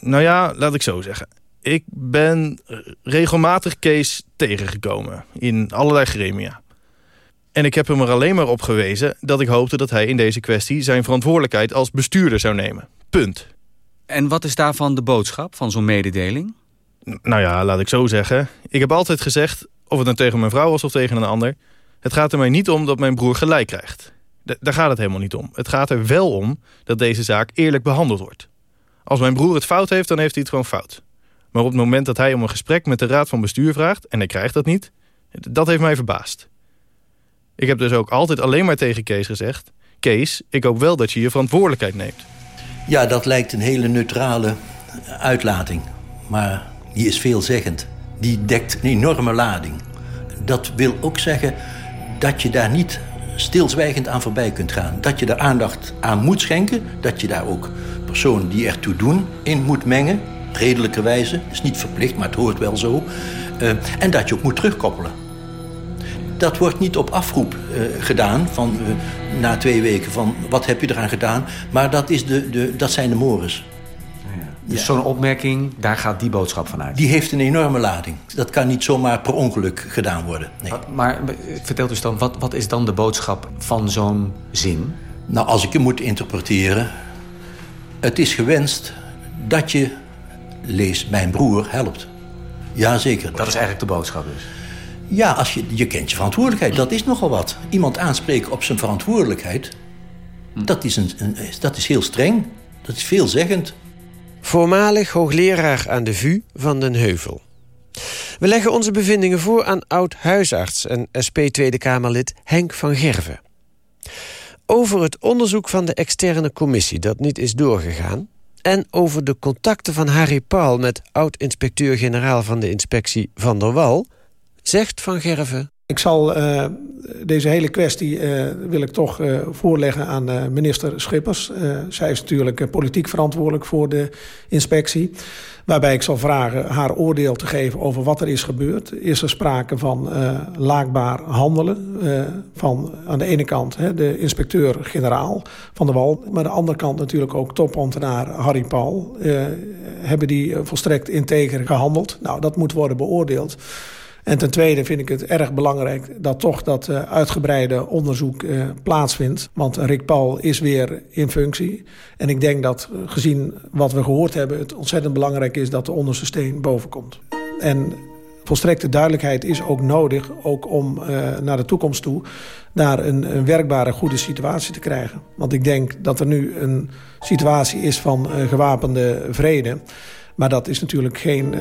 Nou ja, laat ik zo zeggen. Ik ben regelmatig Kees tegengekomen in allerlei gremia. En ik heb hem er alleen maar op gewezen dat ik hoopte dat hij in deze kwestie zijn verantwoordelijkheid als bestuurder zou nemen. Punt. En wat is daarvan de boodschap van zo'n mededeling? nou ja, laat ik zo zeggen. Ik heb altijd gezegd, of het nou tegen mijn vrouw was of tegen een ander... het gaat er mij niet om dat mijn broer gelijk krijgt. Daar gaat het helemaal niet om. Het gaat er wel om dat deze zaak eerlijk behandeld wordt. Als mijn broer het fout heeft, dan heeft hij het gewoon fout. Maar op het moment dat hij om een gesprek met de raad van bestuur vraagt... en hij krijgt dat niet, dat heeft mij verbaasd. Ik heb dus ook altijd alleen maar tegen Kees gezegd... Kees, ik hoop wel dat je je verantwoordelijkheid neemt. Ja, dat lijkt een hele neutrale uitlating. Maar die is veelzeggend. Die dekt een enorme lading. Dat wil ook zeggen dat je daar niet stilzwijgend aan voorbij kunt gaan. Dat je er aandacht aan moet schenken. Dat je daar ook personen die ertoe doen in moet mengen. Redelijkerwijze. is niet verplicht, maar het hoort wel zo. Uh, en dat je ook moet terugkoppelen. Dat wordt niet op afroep uh, gedaan van uh, na twee weken van wat heb je eraan gedaan. Maar dat, is de, de, dat zijn de mores. Dus zo'n opmerking, daar gaat die boodschap vanuit. Die heeft een enorme lading. Dat kan niet zomaar per ongeluk gedaan worden. Nee. Maar vertel dus dan, wat, wat is dan de boodschap van zo'n zin? Nou, als ik je moet interpreteren... Het is gewenst dat je, lees mijn broer, helpt. Jazeker. Dat is eigenlijk de boodschap dus? Ja, als je, je kent je verantwoordelijkheid. Dat is nogal wat. Iemand aanspreken op zijn verantwoordelijkheid... Hm. Dat, is een, een, dat is heel streng. Dat is veelzeggend. Voormalig hoogleraar aan de VU van den Heuvel. We leggen onze bevindingen voor aan oud-huisarts en SP Tweede Kamerlid Henk van Gerven. Over het onderzoek van de externe commissie dat niet is doorgegaan... en over de contacten van Harry Paul met oud-inspecteur-generaal van de inspectie Van der Wal... zegt Van Gerven... Ik zal uh, deze hele kwestie uh, wil ik toch uh, voorleggen aan minister Schippers. zij is natuurlijk politiek verantwoordelijk voor de inspectie. Waarbij ik zal vragen haar oordeel te geven over wat er is gebeurd. Is er sprake van laakbaar handelen? van aan de ene kant hè, de inspecteur-generaal van de Wal. Maar aan de andere kant natuurlijk ook topambtenaar Harry Paul. hebben die volstrekt integer gehandeld? Nou, dat moet worden beoordeeld. En ten tweede vind ik het erg belangrijk dat toch dat uh, uitgebreide onderzoek uh, plaatsvindt. Want Rick Paul is weer in functie. En ik denk dat uh, gezien wat we gehoord hebben... het ontzettend belangrijk is dat de onderste steen boven komt. En volstrekte duidelijkheid is ook nodig... ook om naar de toekomst toe daar een, een, werkbare, goede situatie te krijgen. Want ik denk dat er nu een situatie is van gewapende vrede Maar dat is natuurlijk geen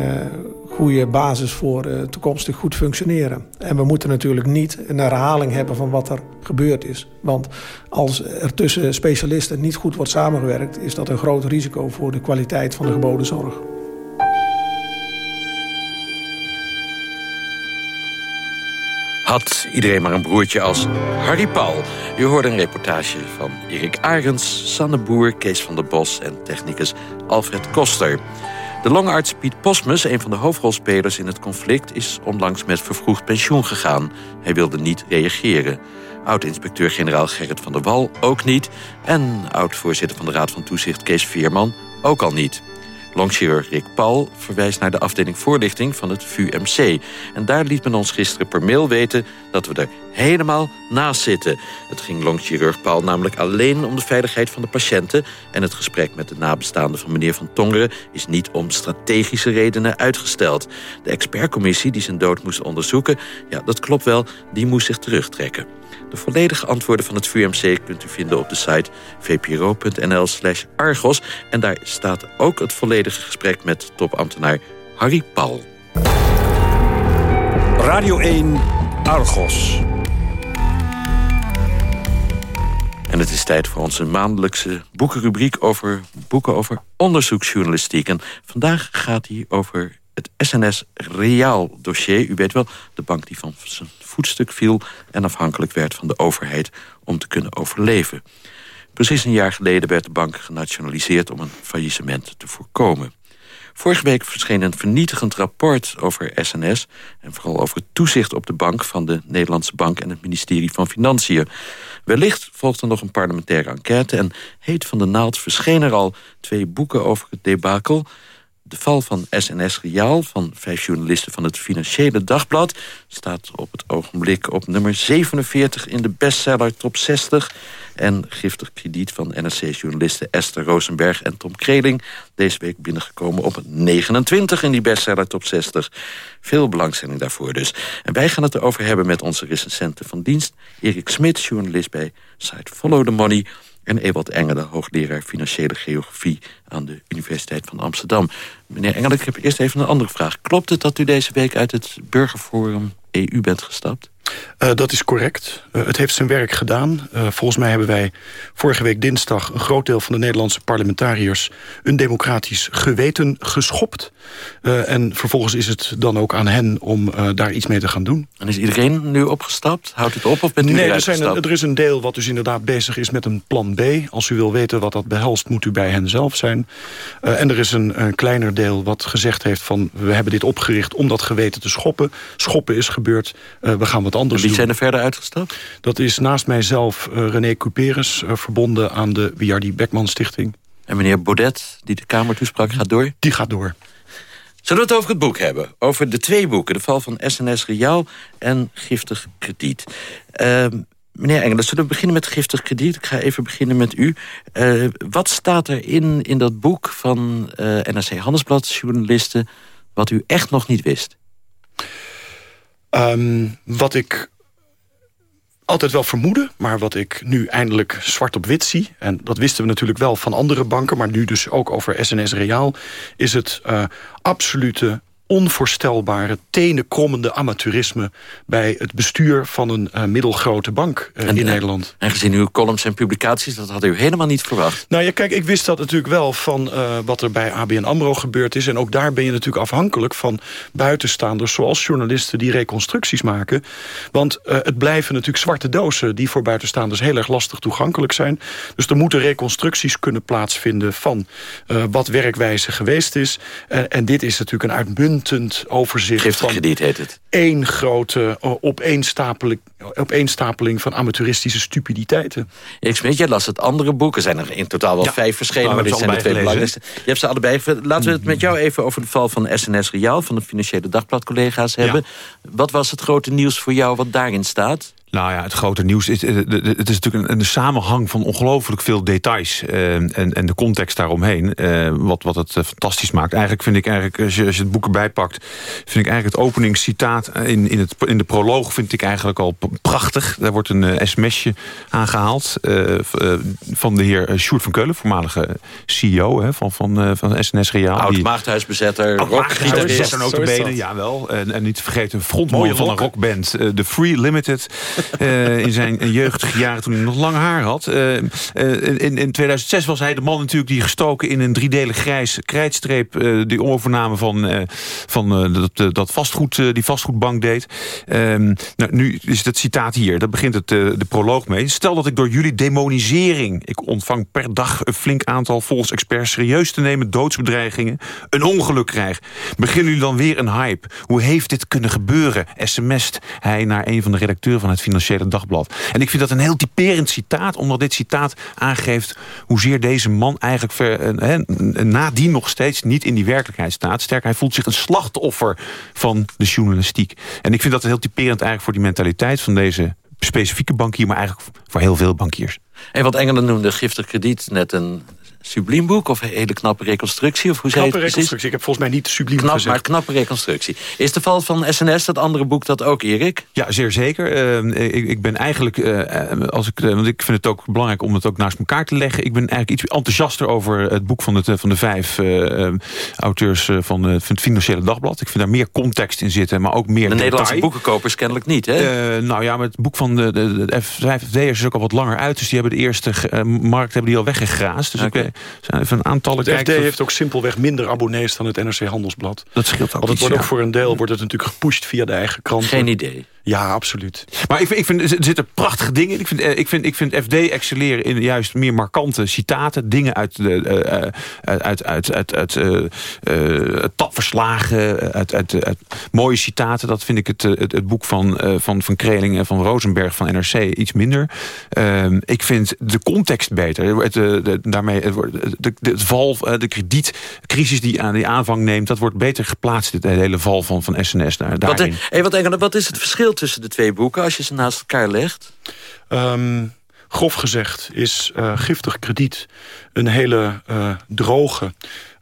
goede basis voor toekomstig goed functioneren. En we moeten natuurlijk niet een herhaling hebben van wat er gebeurd is. Want als er tussen specialisten niet goed wordt samengewerkt... is dat een groot risico voor de kwaliteit van de geboden zorg. Had iedereen maar een broertje als Harry Paul. U hoorde een reportage van Erik Arends, Sanne Boer, Kees van der Bos en technicus Alfred Koster. De longarts Piet Posmus, een van de hoofdrolspelers in het conflict... is onlangs met vervroegd pensioen gegaan. Hij wilde niet reageren. Oud-inspecteur-generaal Gerrit van der Wal ook niet... en oud-voorzitter van de Raad van Toezicht Kees Veerman ook al niet. Longchirurg Rick Paul verwijst naar de afdeling voorlichting van het VUMC. En daar liet men ons gisteren per mail weten dat we er helemaal naast zitten. Het ging longchirurg Paul namelijk alleen om de veiligheid van de patiënten... en het gesprek met de nabestaanden van meneer Van Tongeren... is niet om strategische redenen uitgesteld. De expertcommissie die zijn dood moest onderzoeken... ja, dat klopt wel, die moest zich terugtrekken. De volledige antwoorden van het VUMC kunt u vinden op de site vpro.nl slash argos. En daar staat ook het volledige gesprek met topambtenaar Harry Paul. Radio 1 Argos. En het is tijd voor onze maandelijkse boekenrubriek over boeken over onderzoeksjournalistiek. En vandaag gaat hij over het SNS Reaal dossier. U weet wel, de bank die van zijn voetstuk viel... en afhankelijk werd van de overheid om te kunnen overleven. Precies een jaar geleden werd de bank genationaliseerd... om een faillissement te voorkomen. Vorige week verscheen een vernietigend rapport over SNS... en vooral over het toezicht op de bank van de Nederlandse Bank... en het ministerie van Financiën. Wellicht volgt er nog een parlementaire enquête... en Heet van de Naald verscheen er al twee boeken over het debakel... De val van SNS Riaal van vijf journalisten van het Financiële Dagblad... staat op het ogenblik op nummer 47 in de bestseller top 60. En giftig krediet van NRC-journalisten Esther Rosenberg en Tom Kreling... deze week binnengekomen op 29 in die bestseller top 60. Veel belangstelling daarvoor dus. En wij gaan het erover hebben met onze recensenten van dienst... Erik Smit, journalist bij site Follow the Money... En Ewald Engelen, hoogleraar financiële geografie aan de Universiteit van Amsterdam. Meneer Engelen, ik heb eerst even een andere vraag. Klopt het dat u deze week uit het Burgerforum EU bent gestapt? Uh, dat is correct. Uh, het heeft zijn werk gedaan. Uh, volgens mij hebben wij vorige week dinsdag... een groot deel van de Nederlandse parlementariërs... een democratisch geweten geschopt. en vervolgens is het dan ook aan hen om daar iets mee te gaan doen. En is iedereen nu opgestapt? Houdt het op of bent u nee, er, zijn er is een deel wat dus inderdaad bezig is met een plan B. Als u wil weten wat dat behelst, moet u bij hen zelf zijn. en er is een, een kleiner deel wat gezegd heeft van... we hebben dit opgericht om dat geweten te schoppen. Schoppen is gebeurd. we gaan wat anders Wie zijn er verder uitgestapt? Dat is naast mijzelf uh, René Couperus, uh, verbonden aan de Wiardi Beckman Stichting. En meneer Baudet, die de Kamer toesprak, gaat door? Die gaat door. Zullen we het over het boek hebben? Over de twee boeken, de val van SNS Riaal en Giftig Krediet. Uh, meneer Engelen, zullen we beginnen met Giftig Krediet? Ik ga even beginnen met u. Uh, wat staat er in, in dat boek van uh, NRC Handelsblad, journalisten... wat u echt nog niet wist? Um, wat ik altijd wel vermoeden, maar wat ik nu eindelijk zwart op wit zie... en dat wisten we natuurlijk wel van andere banken... maar nu dus ook over SNS Reaal... is het uh, absolute onvoorstelbare, tenenkrommende amateurisme... bij het bestuur van een uh, middelgrote bank uh, in Nederland. En gezien uw columns en publicaties, dat had u helemaal niet verwacht. Nou ja, kijk, ik wist dat natuurlijk wel van uh, wat er bij ABN AMRO gebeurd is. En ook daar ben je natuurlijk afhankelijk van buitenstaanders... zoals journalisten die reconstructies maken. Want het blijven natuurlijk zwarte dozen... die voor buitenstaanders heel erg lastig toegankelijk zijn. Dus er moeten reconstructies kunnen plaatsvinden... van wat werkwijze geweest is. en dit is natuurlijk een uitmuntend uitmuntend overzicht. Giftig krediet heet het. Eén grote opeenstapeling, opeenstapeling van amateuristische stupiditeiten. Ik weet, jij las het andere boek. Er zijn er in totaal wel vijf verschenen, nou, maar dit zijn de twee belangrijkste. Je hebt ze allebei. Laten we het met jou even over de val van SNS Riaal... van de Financiële Dagblad collega's hebben. Wat was het grote nieuws voor jou wat daarin staat? Nou ja, het grote nieuws is... Het is natuurlijk een, een samenhang van ongelooflijk veel details. en, en de context daaromheen. wat, wat het fantastisch maakt. Eigenlijk vind ik eigenlijk, als je, als je het boek erbij pakt... vind ik eigenlijk het openingscitaat in, in, het, in de proloog... vind ik eigenlijk al prachtig. Daar wordt een sms'je aangehaald... van de heer Sjoerd van Keulen, voormalige CEO hè, van, van, van SNS Reaal. Oud maagdhuisbezetter, rockgitarist. en ook de benen, jawel. En, en niet te vergeten, frontman van een rockband. De Free Limited. In zijn jeugdige jaren toen hij nog lang haar had. in, in 2006 was hij de man natuurlijk die gestoken in een driedelig grijs krijtstreep... die overname van, van dat, dat vastgoed, die vastgoedbank deed. nou, nu is het citaat hier, dat begint het, de proloog mee. Stel dat ik door jullie demonisering... ik ontvang per dag een flink aantal volgens experts serieus te nemen doodsbedreigingen... een ongeluk krijg. Beginnen jullie dan weer een hype? Hoe heeft dit kunnen gebeuren? SMS't hij naar een van de redacteuren van het Financiële Dagblad. En ik vind dat een heel typerend citaat... omdat dit citaat aangeeft hoezeer deze man eigenlijk ver, eh, nadien nog steeds niet in die werkelijkheid staat. Sterker, hij voelt zich een slachtoffer van de journalistiek. En ik vind dat heel typerend eigenlijk voor die mentaliteit van deze specifieke bankier... maar eigenlijk voor heel veel bankiers. En wat Engelen noemde giftig krediet net een subliem boek of een hele knappe reconstructie? Of hoe knappe reconstructie. Ik heb volgens mij niet subliem Knap, gezegd. Maar knappe reconstructie. Is de val van SNS dat andere boek dat ook, Erik? Ja, zeer zeker. Uh, ik, ik, ben eigenlijk, uh, als ik, uh, want ik vind het ook belangrijk om het ook naast elkaar te leggen. Ik ben eigenlijk iets enthousiaster over het boek van, het, van de vijf auteurs van, van, het Financiële Dagblad. Ik vind daar meer context in zitten, maar ook meer De Nederlandse boekenkopers kennelijk niet, hè? nou ja, maar het boek van de, de, de F5 is ook al wat langer uit. Dus die hebben de eerste markt hebben die al weggegraasd. Dus okay. ik zijn even een aantal Het FD heeft ook simpelweg minder abonnees dan het NRC Handelsblad. Dat scheelt ook Want het wordt ook voor een deel wordt het natuurlijk gepusht via de eigen krant. Geen idee. Ja, absoluut. Maar ik vind, ik vind, er zitten prachtige dingen in. Ik vind, ik vind, ik vind FD excelleren in juist meer markante citaten. Dingen uit, de, uh, uit, uit, uit, uit uh, uh, tapverslagen, uit, uit, uit, mooie citaten. Dat vind ik het, het, het boek van, van, van Kreling en van Rosenberg van NRC iets minder. Ehm, ik vind de context beter. Het, de, daarmee, de, de, val, de kredietcrisis die aan die aanvang neemt... dat wordt beter geplaatst, de hele val van, van SNS daar, daarin. Wat, hey, wat, wat is het verschil tussen de twee boeken als je ze naast elkaar legt? Um, grof gezegd is uh, giftig krediet een hele uh, droge...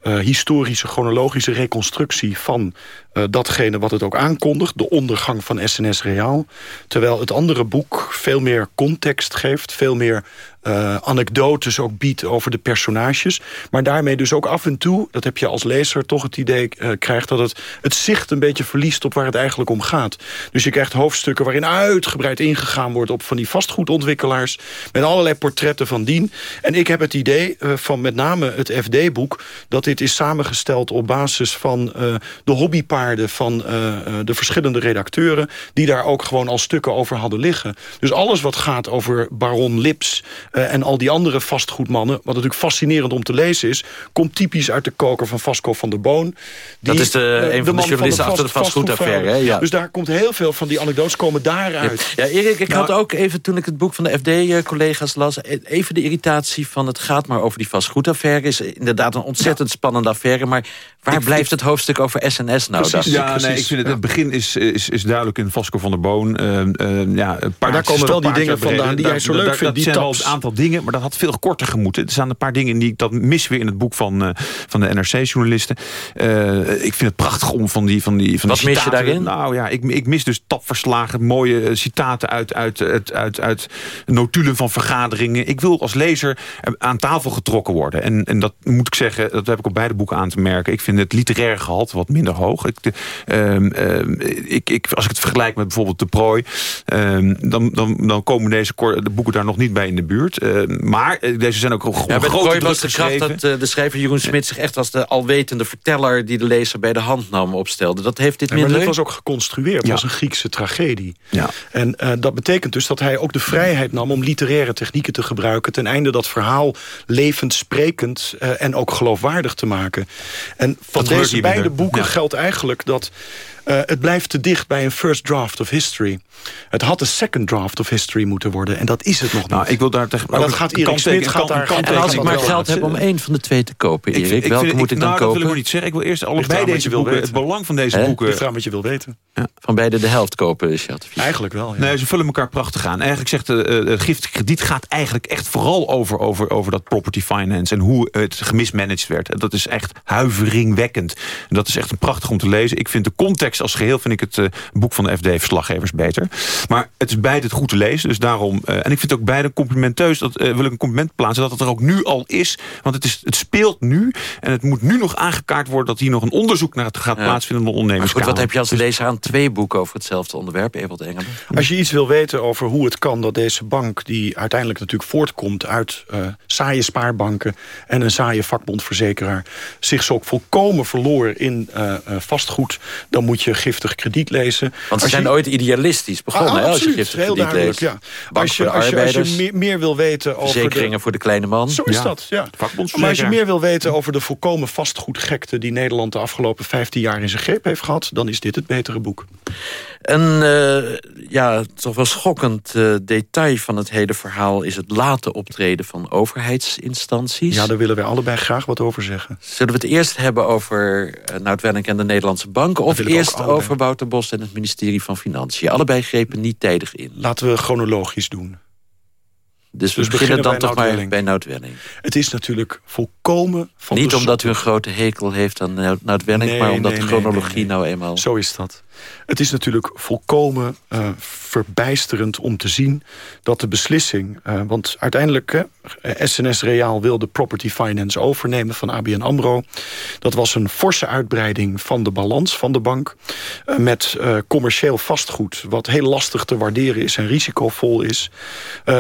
Uh, historische, chronologische reconstructie van uh, datgene wat het ook aankondigt. De ondergang van SNS Reaal. Terwijl het andere boek veel meer context geeft. Veel meer uh, anekdotes ook biedt over de personages. Maar daarmee dus ook af en toe, dat heb je als lezer toch het idee uh, krijgt... dat het het zicht een beetje verliest op waar het eigenlijk om gaat. Dus je krijgt hoofdstukken waarin uitgebreid ingegaan wordt... op van die vastgoedontwikkelaars met allerlei portretten van dien. En ik heb het idee van met name het FD-boek... dat dit is samengesteld op basis van de hobbypaarden... van de verschillende redacteuren... die daar ook gewoon al stukken over hadden liggen. Dus alles wat gaat over baron Lips... Uh, en al die andere vastgoedmannen, wat natuurlijk fascinerend om te lezen is... komt typisch uit de koker van Vasco van der Boon. Die, dat is de, uh, een van de, de journalisten achter de vastgoedaffaire. Ja. Dus daar komt heel veel van die anekdotes komen daaruit. Ja, ja Erik, ik nou, had ook even, toen ik het boek van de FD-collega's las... even de irritatie van het gaat maar over die vastgoedaffaire. is inderdaad een ontzettend ja. spannende affaire. Maar waar ik blijft het hoofdstuk over SNS nou? Precies, ja, precies. nee, ik vind het, het begin is, is, is duidelijk in Vasco van der Boon. Uh, ja, maar daar komen wel die dingen vandaan die jij zo leuk vindt. Die taps aantal dingen, maar dat had veel korter gemoeten. Er staan een paar dingen die ik dat mis weer in het boek van, uh, van de NRC-journalisten. Uh, ik vind het prachtig om van die, van die, van Wat die mis je daarin? Nou ja, ik, ik mis dus tapverslagen, mooie citaten uit, uit, uit, uit, uit notulen van vergaderingen. Ik wil als lezer aan tafel getrokken worden. En, en dat moet ik zeggen, dat heb ik op beide boeken aan te merken. Ik vind het literaire gehalte wat minder hoog. Ik, de, uh, ik, ik, als ik het vergelijk met bijvoorbeeld De Prooi, dan, dan, dan komen deze de boeken daar nog niet bij in de buurt. Uh, maar deze zijn ook gewoon ja, grote was de kracht dat uh, de schrijver Jeroen Smit zich echt als de alwetende verteller... die de lezer bij de hand nam opstelde. Dat heeft dit ja, minder... Maar was ook geconstrueerd Het ja. als een Griekse tragedie. Ja. En uh, dat betekent dus dat hij ook de vrijheid nam... om literaire technieken te gebruiken... ten einde dat verhaal levendsprekend uh, en ook geloofwaardig te maken. En van deze beide boeken geldt eigenlijk dat Uh, het blijft te dicht bij een first draft of history. Het had een second draft of history moeten worden. En dat is het nog niet. Nou, ik wil daar tegen... Maar dat gaat Erik Smit gaat daar... En als ik maar geld heb om één van de twee te kopen, Erik, welke moet ik dan nou, kopen? dat wil ik niet zeggen. Ik wil eerst allebei deze boeken, het belang van deze boeken... Ligt eraan wat je wil weten. Ja. Van beide de helft kopen is je advies. Eigenlijk wel, ja. Nee, ze vullen elkaar prachtig aan. Eigenlijk zegt uh, het giftig krediet gaat eigenlijk echt vooral over, over, over dat property finance... en hoe het gemismanaged werd. Dat is echt huiveringwekkend. En dat is echt een prachtig om te lezen. Ik vind de context als geheel vind ik het uh, boek van de FD-verslaggevers beter. Maar het is beide het goed te lezen. Dus daarom, uh, en ik vind het ook beide complimenteus. Dat uh, wil ik een compliment plaatsen dat het er ook nu al is. Want het, is, het speelt nu. En het moet nu nog aangekaart worden dat hier nog een onderzoek naar het gaat ja. plaatsvinden. De ondernemerskamer. Goed, wat heb je als lezer aan twee boeken over hetzelfde onderwerp, Ewald Engelen? Als je iets wil weten over hoe het kan dat deze bank... die uiteindelijk natuurlijk voortkomt uit uh, saaie spaarbanken... en een saaie vakbondverzekeraar... zich zo volkomen verloor in uh, vastgoed... dan moet je giftig krediet lezen. Want ze zijn je... ooit idealistisch begonnen, ah, hè, als je giftig heel krediet leest. ja. Als je, als, je, als je meer, meer wil weten over... Verzekeringen voor de kleine man. Zo is dat, ja. Maar als je meer wil weten over de volkomen vastgoedgekte... die Nederland de afgelopen 15 jaar in zijn greep heeft gehad... dan is dit het betere boek. Een uh, ja, toch wel schokkend uh, detail van het hele verhaal... is het late optreden van overheidsinstanties. Ja, daar willen wij allebei graag wat over zeggen. Zullen we het eerst hebben over uh, en de Nederlandse banken... of eerst over Wouter Bos en het ministerie van Financiën? Allebei grepen niet tijdig in. Laten we chronologisch doen. Dus we dus beginnen, beginnen dan toch maar bij Nout-Welling. Het is natuurlijk volkomen van Niet omdat u een grote hekel heeft aan. Nee, maar omdat nee, de chronologie nee, nou eenmaal... Zo is dat. Het is natuurlijk volkomen uh, verbijsterend om te zien dat de beslissing... Uh, want uiteindelijk, uh, SNS Reaal wilde property finance overnemen van ABN AMRO. Dat was een forse uitbreiding van de balans van de bank... met commerciëel vastgoed, wat heel lastig te waarderen is... en risicovol is.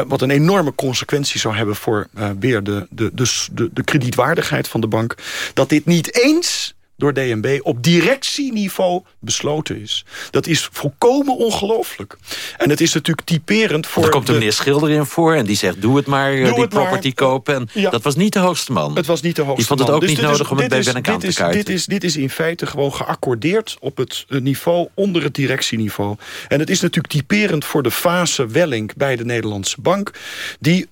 wat een enorme consequentie zou hebben voor weer de, de, de, de kredietwaardigheid van de bank. Dat dit niet eens door DNB op directieniveau besloten is. Dat is volkomen ongelooflijk. En het is natuurlijk typerend voor... Er komt een meneer Schilder in voor en die zegt... doe het maar, doe die het property maar. kopen. En ja. dat was niet de hoogste man. Het was niet de hoogste Die vond het man. ook dus niet nodig is, om het bij Bennekamp te kaarten. Dit is, dit is in feite gewoon geaccordeerd op het niveau... onder het directieniveau. En het is natuurlijk typerend voor de fase Welling bij de Nederlandse bank... die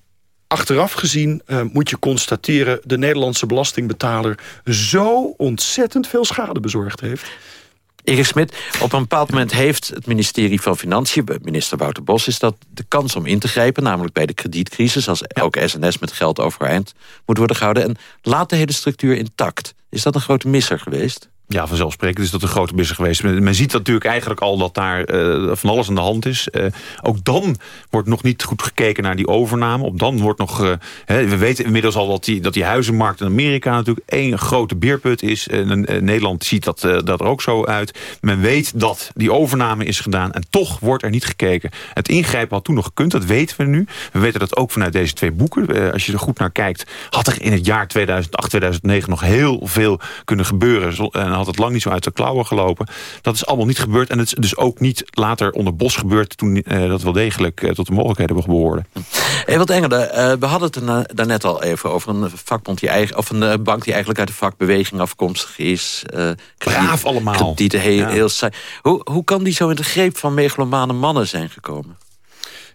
achteraf gezien uh, moet je constateren... de Nederlandse belastingbetaler zo ontzettend veel schade bezorgd heeft. Erik Smit, op een bepaald moment heeft het ministerie van Financiën... minister Wouter Bos is dat de kans om in te grijpen... namelijk bij de kredietcrisis, als ook SNS met geld overeind moet worden gehouden... en laat de hele structuur intact. Is dat een grote misser geweest? Ja, vanzelfsprekend is dat een grote misser geweest. Men ziet natuurlijk eigenlijk al dat daar uh, van alles aan de hand is. Uh, ook dan wordt nog niet goed gekeken naar die overname. Op dan wordt nog... Uh, hè, we weten inmiddels al dat die, dat die huizenmarkt in Amerika natuurlijk één grote beerput is. En Nederland ziet dat, dat er ook zo uit. Men weet dat die overname is gedaan. En toch wordt er niet gekeken. Het ingrijpen had toen nog gekund, dat weten we nu. We weten dat ook vanuit deze twee boeken. als je er goed naar kijkt, had er in het jaar 2008, 2009 nog heel veel kunnen gebeuren. En had het lang niet zo uit de klauwen gelopen. Dat is allemaal niet gebeurd. En het is dus ook niet later onder Bos gebeurd... toen uh, dat wel degelijk uh, tot de mogelijkheden behoorde. Evert Engelen, uh, we hadden het er daarnet al even over een vakbond die eigen, of een bank die eigenlijk uit de vakbeweging afkomstig is. Braaf allemaal. Die heel, ja. heel saai. Hoe, hoe kan die zo in de greep van megalomane mannen zijn gekomen?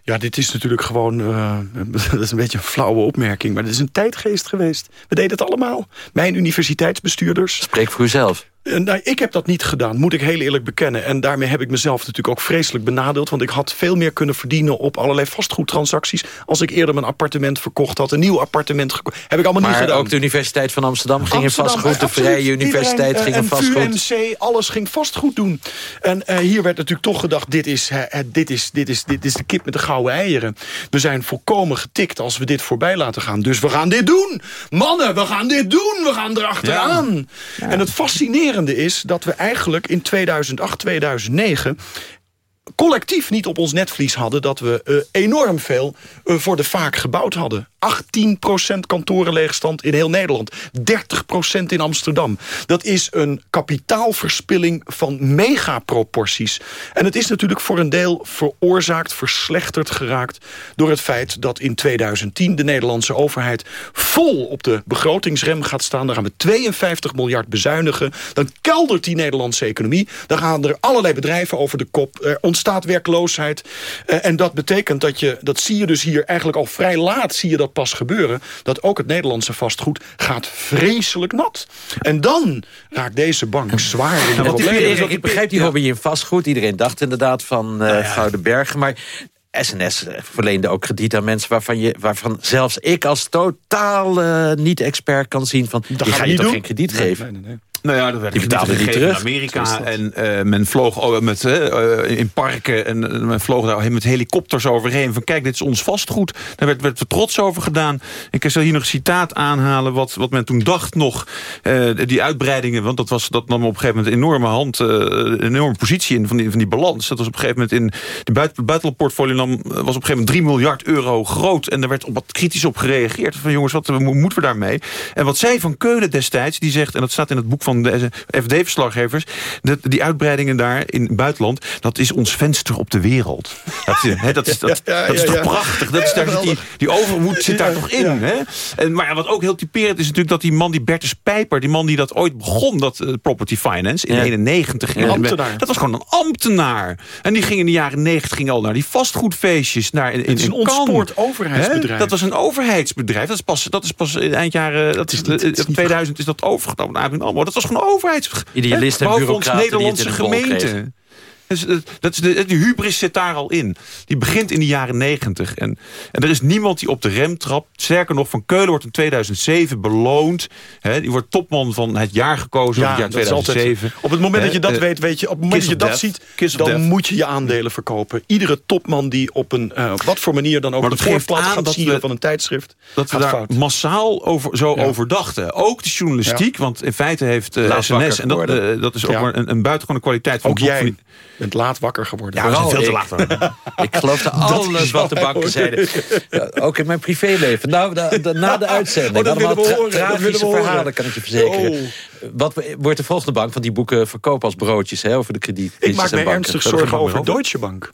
Ja, dit is natuurlijk gewoon... Uh, dat is een beetje een flauwe opmerking... maar het is een tijdgeest geweest. We deden het allemaal. Mijn universiteitsbestuurders... Spreek voor uzelf. Nou, ik heb dat niet gedaan, moet ik heel eerlijk bekennen. En daarmee heb ik mezelf natuurlijk ook vreselijk benadeeld. Want ik had veel meer kunnen verdienen op allerlei vastgoedtransacties... als ik eerder mijn appartement verkocht had. Een nieuw appartement gekocht. Heb ik allemaal maar niet gedaan. ook de Universiteit van Amsterdam ging Amsterdam, in vastgoed. De Vrije Universiteit Iedereen, ging in vastgoed. VUMC, alles ging vastgoed doen. En uh, hier werd natuurlijk toch gedacht... Dit is, uh, dit, is, dit, is, dit is de kip met de gouden eieren. We zijn volkomen getikt als we dit voorbij laten gaan. Dus we gaan dit doen! Mannen, we gaan dit doen! We gaan erachteraan! Ja. Ja. En het fascinerende is dat we eigenlijk in 2008, 2009 collectief niet op ons netvlies hadden... dat we uh, enorm veel uh, voor de vaak gebouwd hadden. 18% kantorenleegstand in heel Nederland. 30% in Amsterdam. Dat is een kapitaalverspilling van megaproporties. En het is natuurlijk voor een deel veroorzaakt, verslechterd geraakt... door het feit dat in 2010 de Nederlandse overheid... vol op de begrotingsrem gaat staan. Dan gaan we 52 miljard bezuinigen. Dan keldert die Nederlandse economie. Dan gaan er allerlei bedrijven over de kop. Er ontstaat werkloosheid. Eh, en dat betekent dat je, dat zie je dus hier eigenlijk al vrij laat... zie je dat pas gebeuren, dat ook het Nederlandse vastgoed gaat vreselijk nat. En dan raakt deze bank zwaar in de problemen. Ik begrijp die hobby in vastgoed. Iedereen dacht inderdaad van uh, Gouden Bergen. Maar SNS verleende ook krediet aan mensen waarvan, je, waarvan zelfs ik als totaal uh, niet-expert kan zien van... die ga je toch doen? geen krediet nee, geven? Nee, nee, nou ja, dat werd die betaalde niet terug. in Amerika. En uh, men vloog met, uh, in parken en men vloog daar met helikopters overheen. Van kijk, dit is ons vastgoed. Daar werd, werd er trots over gedaan. Ik zal hier nog een citaat aanhalen wat, wat men toen dacht nog. Die uitbreidingen, want dat, was, dat nam op een gegeven moment een enorme hand, een enorme positie in van die, van die balans. Dat was op een gegeven moment in de buiten, buitenlandportfolio nam, was op een gegeven moment 3 miljard euro groot. En daar werd op wat kritisch op gereageerd. Van jongens, wat moeten we daarmee? En wat zij van Keulen destijds, die zegt, en dat staat in het boek van de FD-verslaggevers... die uitbreidingen daar in het buitenland... dat is ons venster op de wereld. Dat, he, dat is, dat, dat is toch prachtig? Dat is daar, die, die overmoed zit daar toch in. Hè? En, maar wat ook heel typerend is natuurlijk dat die man, die Bertus Pijper... die man die dat ooit begon, dat uh, Property Finance, in 91... Een ambtenaar. Dat was gewoon een ambtenaar. En die ging in de jaren 90 ging al naar die vastgoedfeestjes. Naar, in, in, het is een ontspoord overheidsbedrijf. Dat was een overheidsbedrijf. Dat is pas, dat is pas eind jaren... Dat is, niet, is 2000 is dat overgenomen. Dat was gewoon overheids... Idealisten en bureaucraten Nederlandse gemeente. Dus, eh, dat is de, de hubris zit daar al in. Die begint in de jaren negentig. En, en er is niemand die op de rem trapt. Sterker nog, Van Keulen wordt in 2007 beloond. He, die wordt topman van het jaar gekozen ja, het jaar 2007. Altijd, op het moment dat je dat weet, weet je, op het moment dat je dat ziet... dan moet je je aandelen verkopen. Iedere topman die op een, uh, wat voor manier dan ook... Maar de voorblad gaat zien van een tijdschrift, Dat we daar fout. massaal over, zo ja. over dachten. Ook de journalistiek, want in feite heeft uh, SNS... en dat, uh, dat is ook maar een, een buitengewone kwaliteit van ook jij bent laat wakker geworden. Ja, was veel te laat. ik geloofde alles wat de banken zeiden. Ja, ook in mijn privéleven. Nou, na de uitzending. Oh, allemaal tra tragische verhalen, kan ik je verzekeren. Oh. Wat wordt de volgende bank? Want die boeken verkopen als broodjes hè, over de krediet. Ik maak me ernstig zorgen over Deutsche Bank.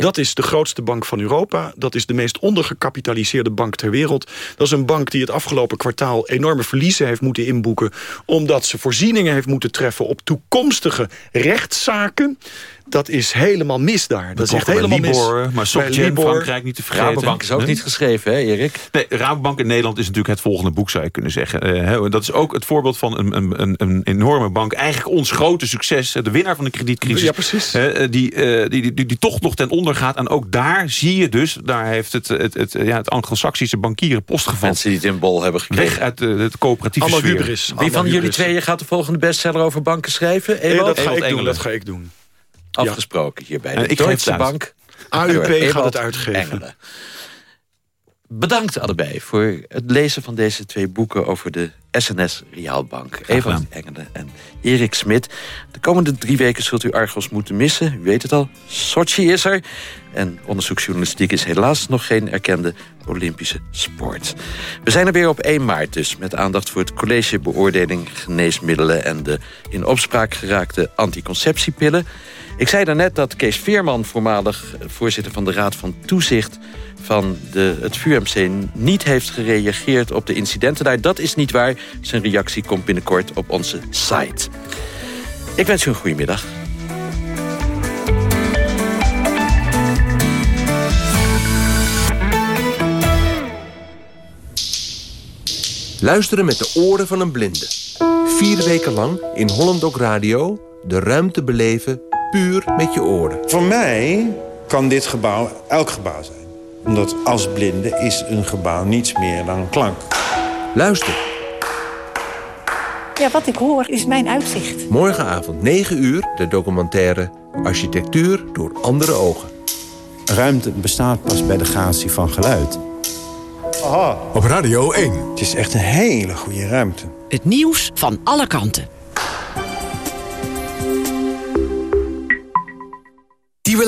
Dat is de grootste bank van Europa. Dat is de meest ondergekapitaliseerde bank ter wereld. Dat is een bank die het afgelopen kwartaal enorme verliezen heeft moeten inboeken... omdat ze voorzieningen heeft moeten treffen op toekomstige rechtszaken dat is helemaal mis daar. Dat, is echt helemaal Libor, mis. Maar SocGen Frankrijk niet te vergeten. Rabobank is ook niet geschreven, hè Erik? Nee, Rabobank in Nederland is natuurlijk het volgende boek, zou je kunnen zeggen. Uh, dat is ook het voorbeeld van een, een, een, enorme bank. Eigenlijk ons grote succes, de winnaar van de kredietcrisis. Ja, precies. Uh, die, uh, die, die, die, die, toch nog ten onder gaat. En ook daar zie je dus, daar heeft het, het, het, ja, het anglo-saxisch bankieren post gevat. Mensen die het in bol hebben gekregen. Weg uit het coöperatieve Anno sfeer. Hubris. Wie van jullie tweeën gaat de volgende bestseller over banken schrijven? Nee, dat, ga ik doen, dat ga ik doen afgesproken hier bij de ik Deutsche Bank. AUP gaat het uitgeven. Engelen. Bedankt allebei voor het lezen van deze twee boeken over de SNS Reaalbank. Eva Engelen en Erik Smit. De komende drie weken zult u Argos moeten missen. U weet het al, Sochi is er. En onderzoeksjournalistiek is helaas nog geen erkende Olympische sport. We zijn er weer op 1 maart dus... met aandacht voor het college beoordeling geneesmiddelen... en de in opspraak geraakte anticonceptiepillen... Ik zei daarnet dat Kees Veerman, voormalig voorzitter van de Raad van Toezicht van de, het VUMC niet heeft gereageerd op de incidenten daar. Dat is niet waar. Zijn reactie komt binnenkort op onze site. Ik wens u een goede middag. Luisteren met de oren van een blinde. Vier weken lang in Holland Radio de ruimte beleven puur met je oren. Voor mij kan dit gebouw elk gebouw zijn. Omdat als blinde is een gebouw niets meer dan klank. Luister. Ja, wat ik hoor is mijn uitzicht. Morgenavond 9 uur de documentaire Architectuur door andere ogen. Ruimte bestaat pas bij de gratie van geluid. Aha. Op Radio 1. Het is echt een hele goede ruimte. Het nieuws van alle kanten.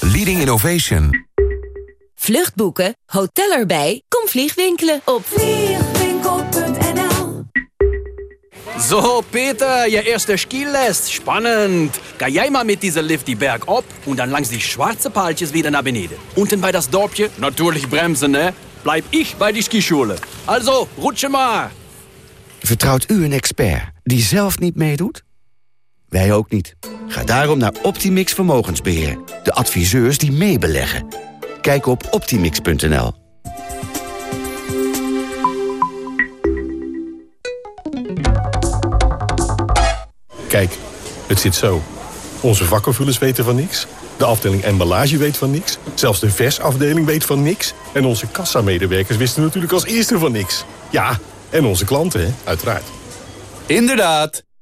leading innovation. Vluchtboeken, hotel erbij, kom vliegwinkelen op vliegwinkel.nl So, Peter, je eerste Skilest. Spannend. Ga jij maar mit dieser Lift die Berg op und dann langs die schwarze Paaltjes wieder naar beneden. Unten bei das Dorpje, natürlich bremsen, ne? Bleib ich bei die Skischule. Also, rutsche maar. Vertrouwt u een expert die zelf niet meedoet? Wij ook niet. Ga daarom naar Optimix Vermogensbeheer. De adviseurs die meebeleggen. Kijk op optimix.nl. Kijk, het zit zo. Onze vakkenvullers weten van niks. De afdeling emballage weet van niks. Zelfs de versafdeling weet van niks. En onze kassamedewerkers wisten natuurlijk als eerste van niks. Ja, en onze klanten, hè, uiteraard. Inderdaad,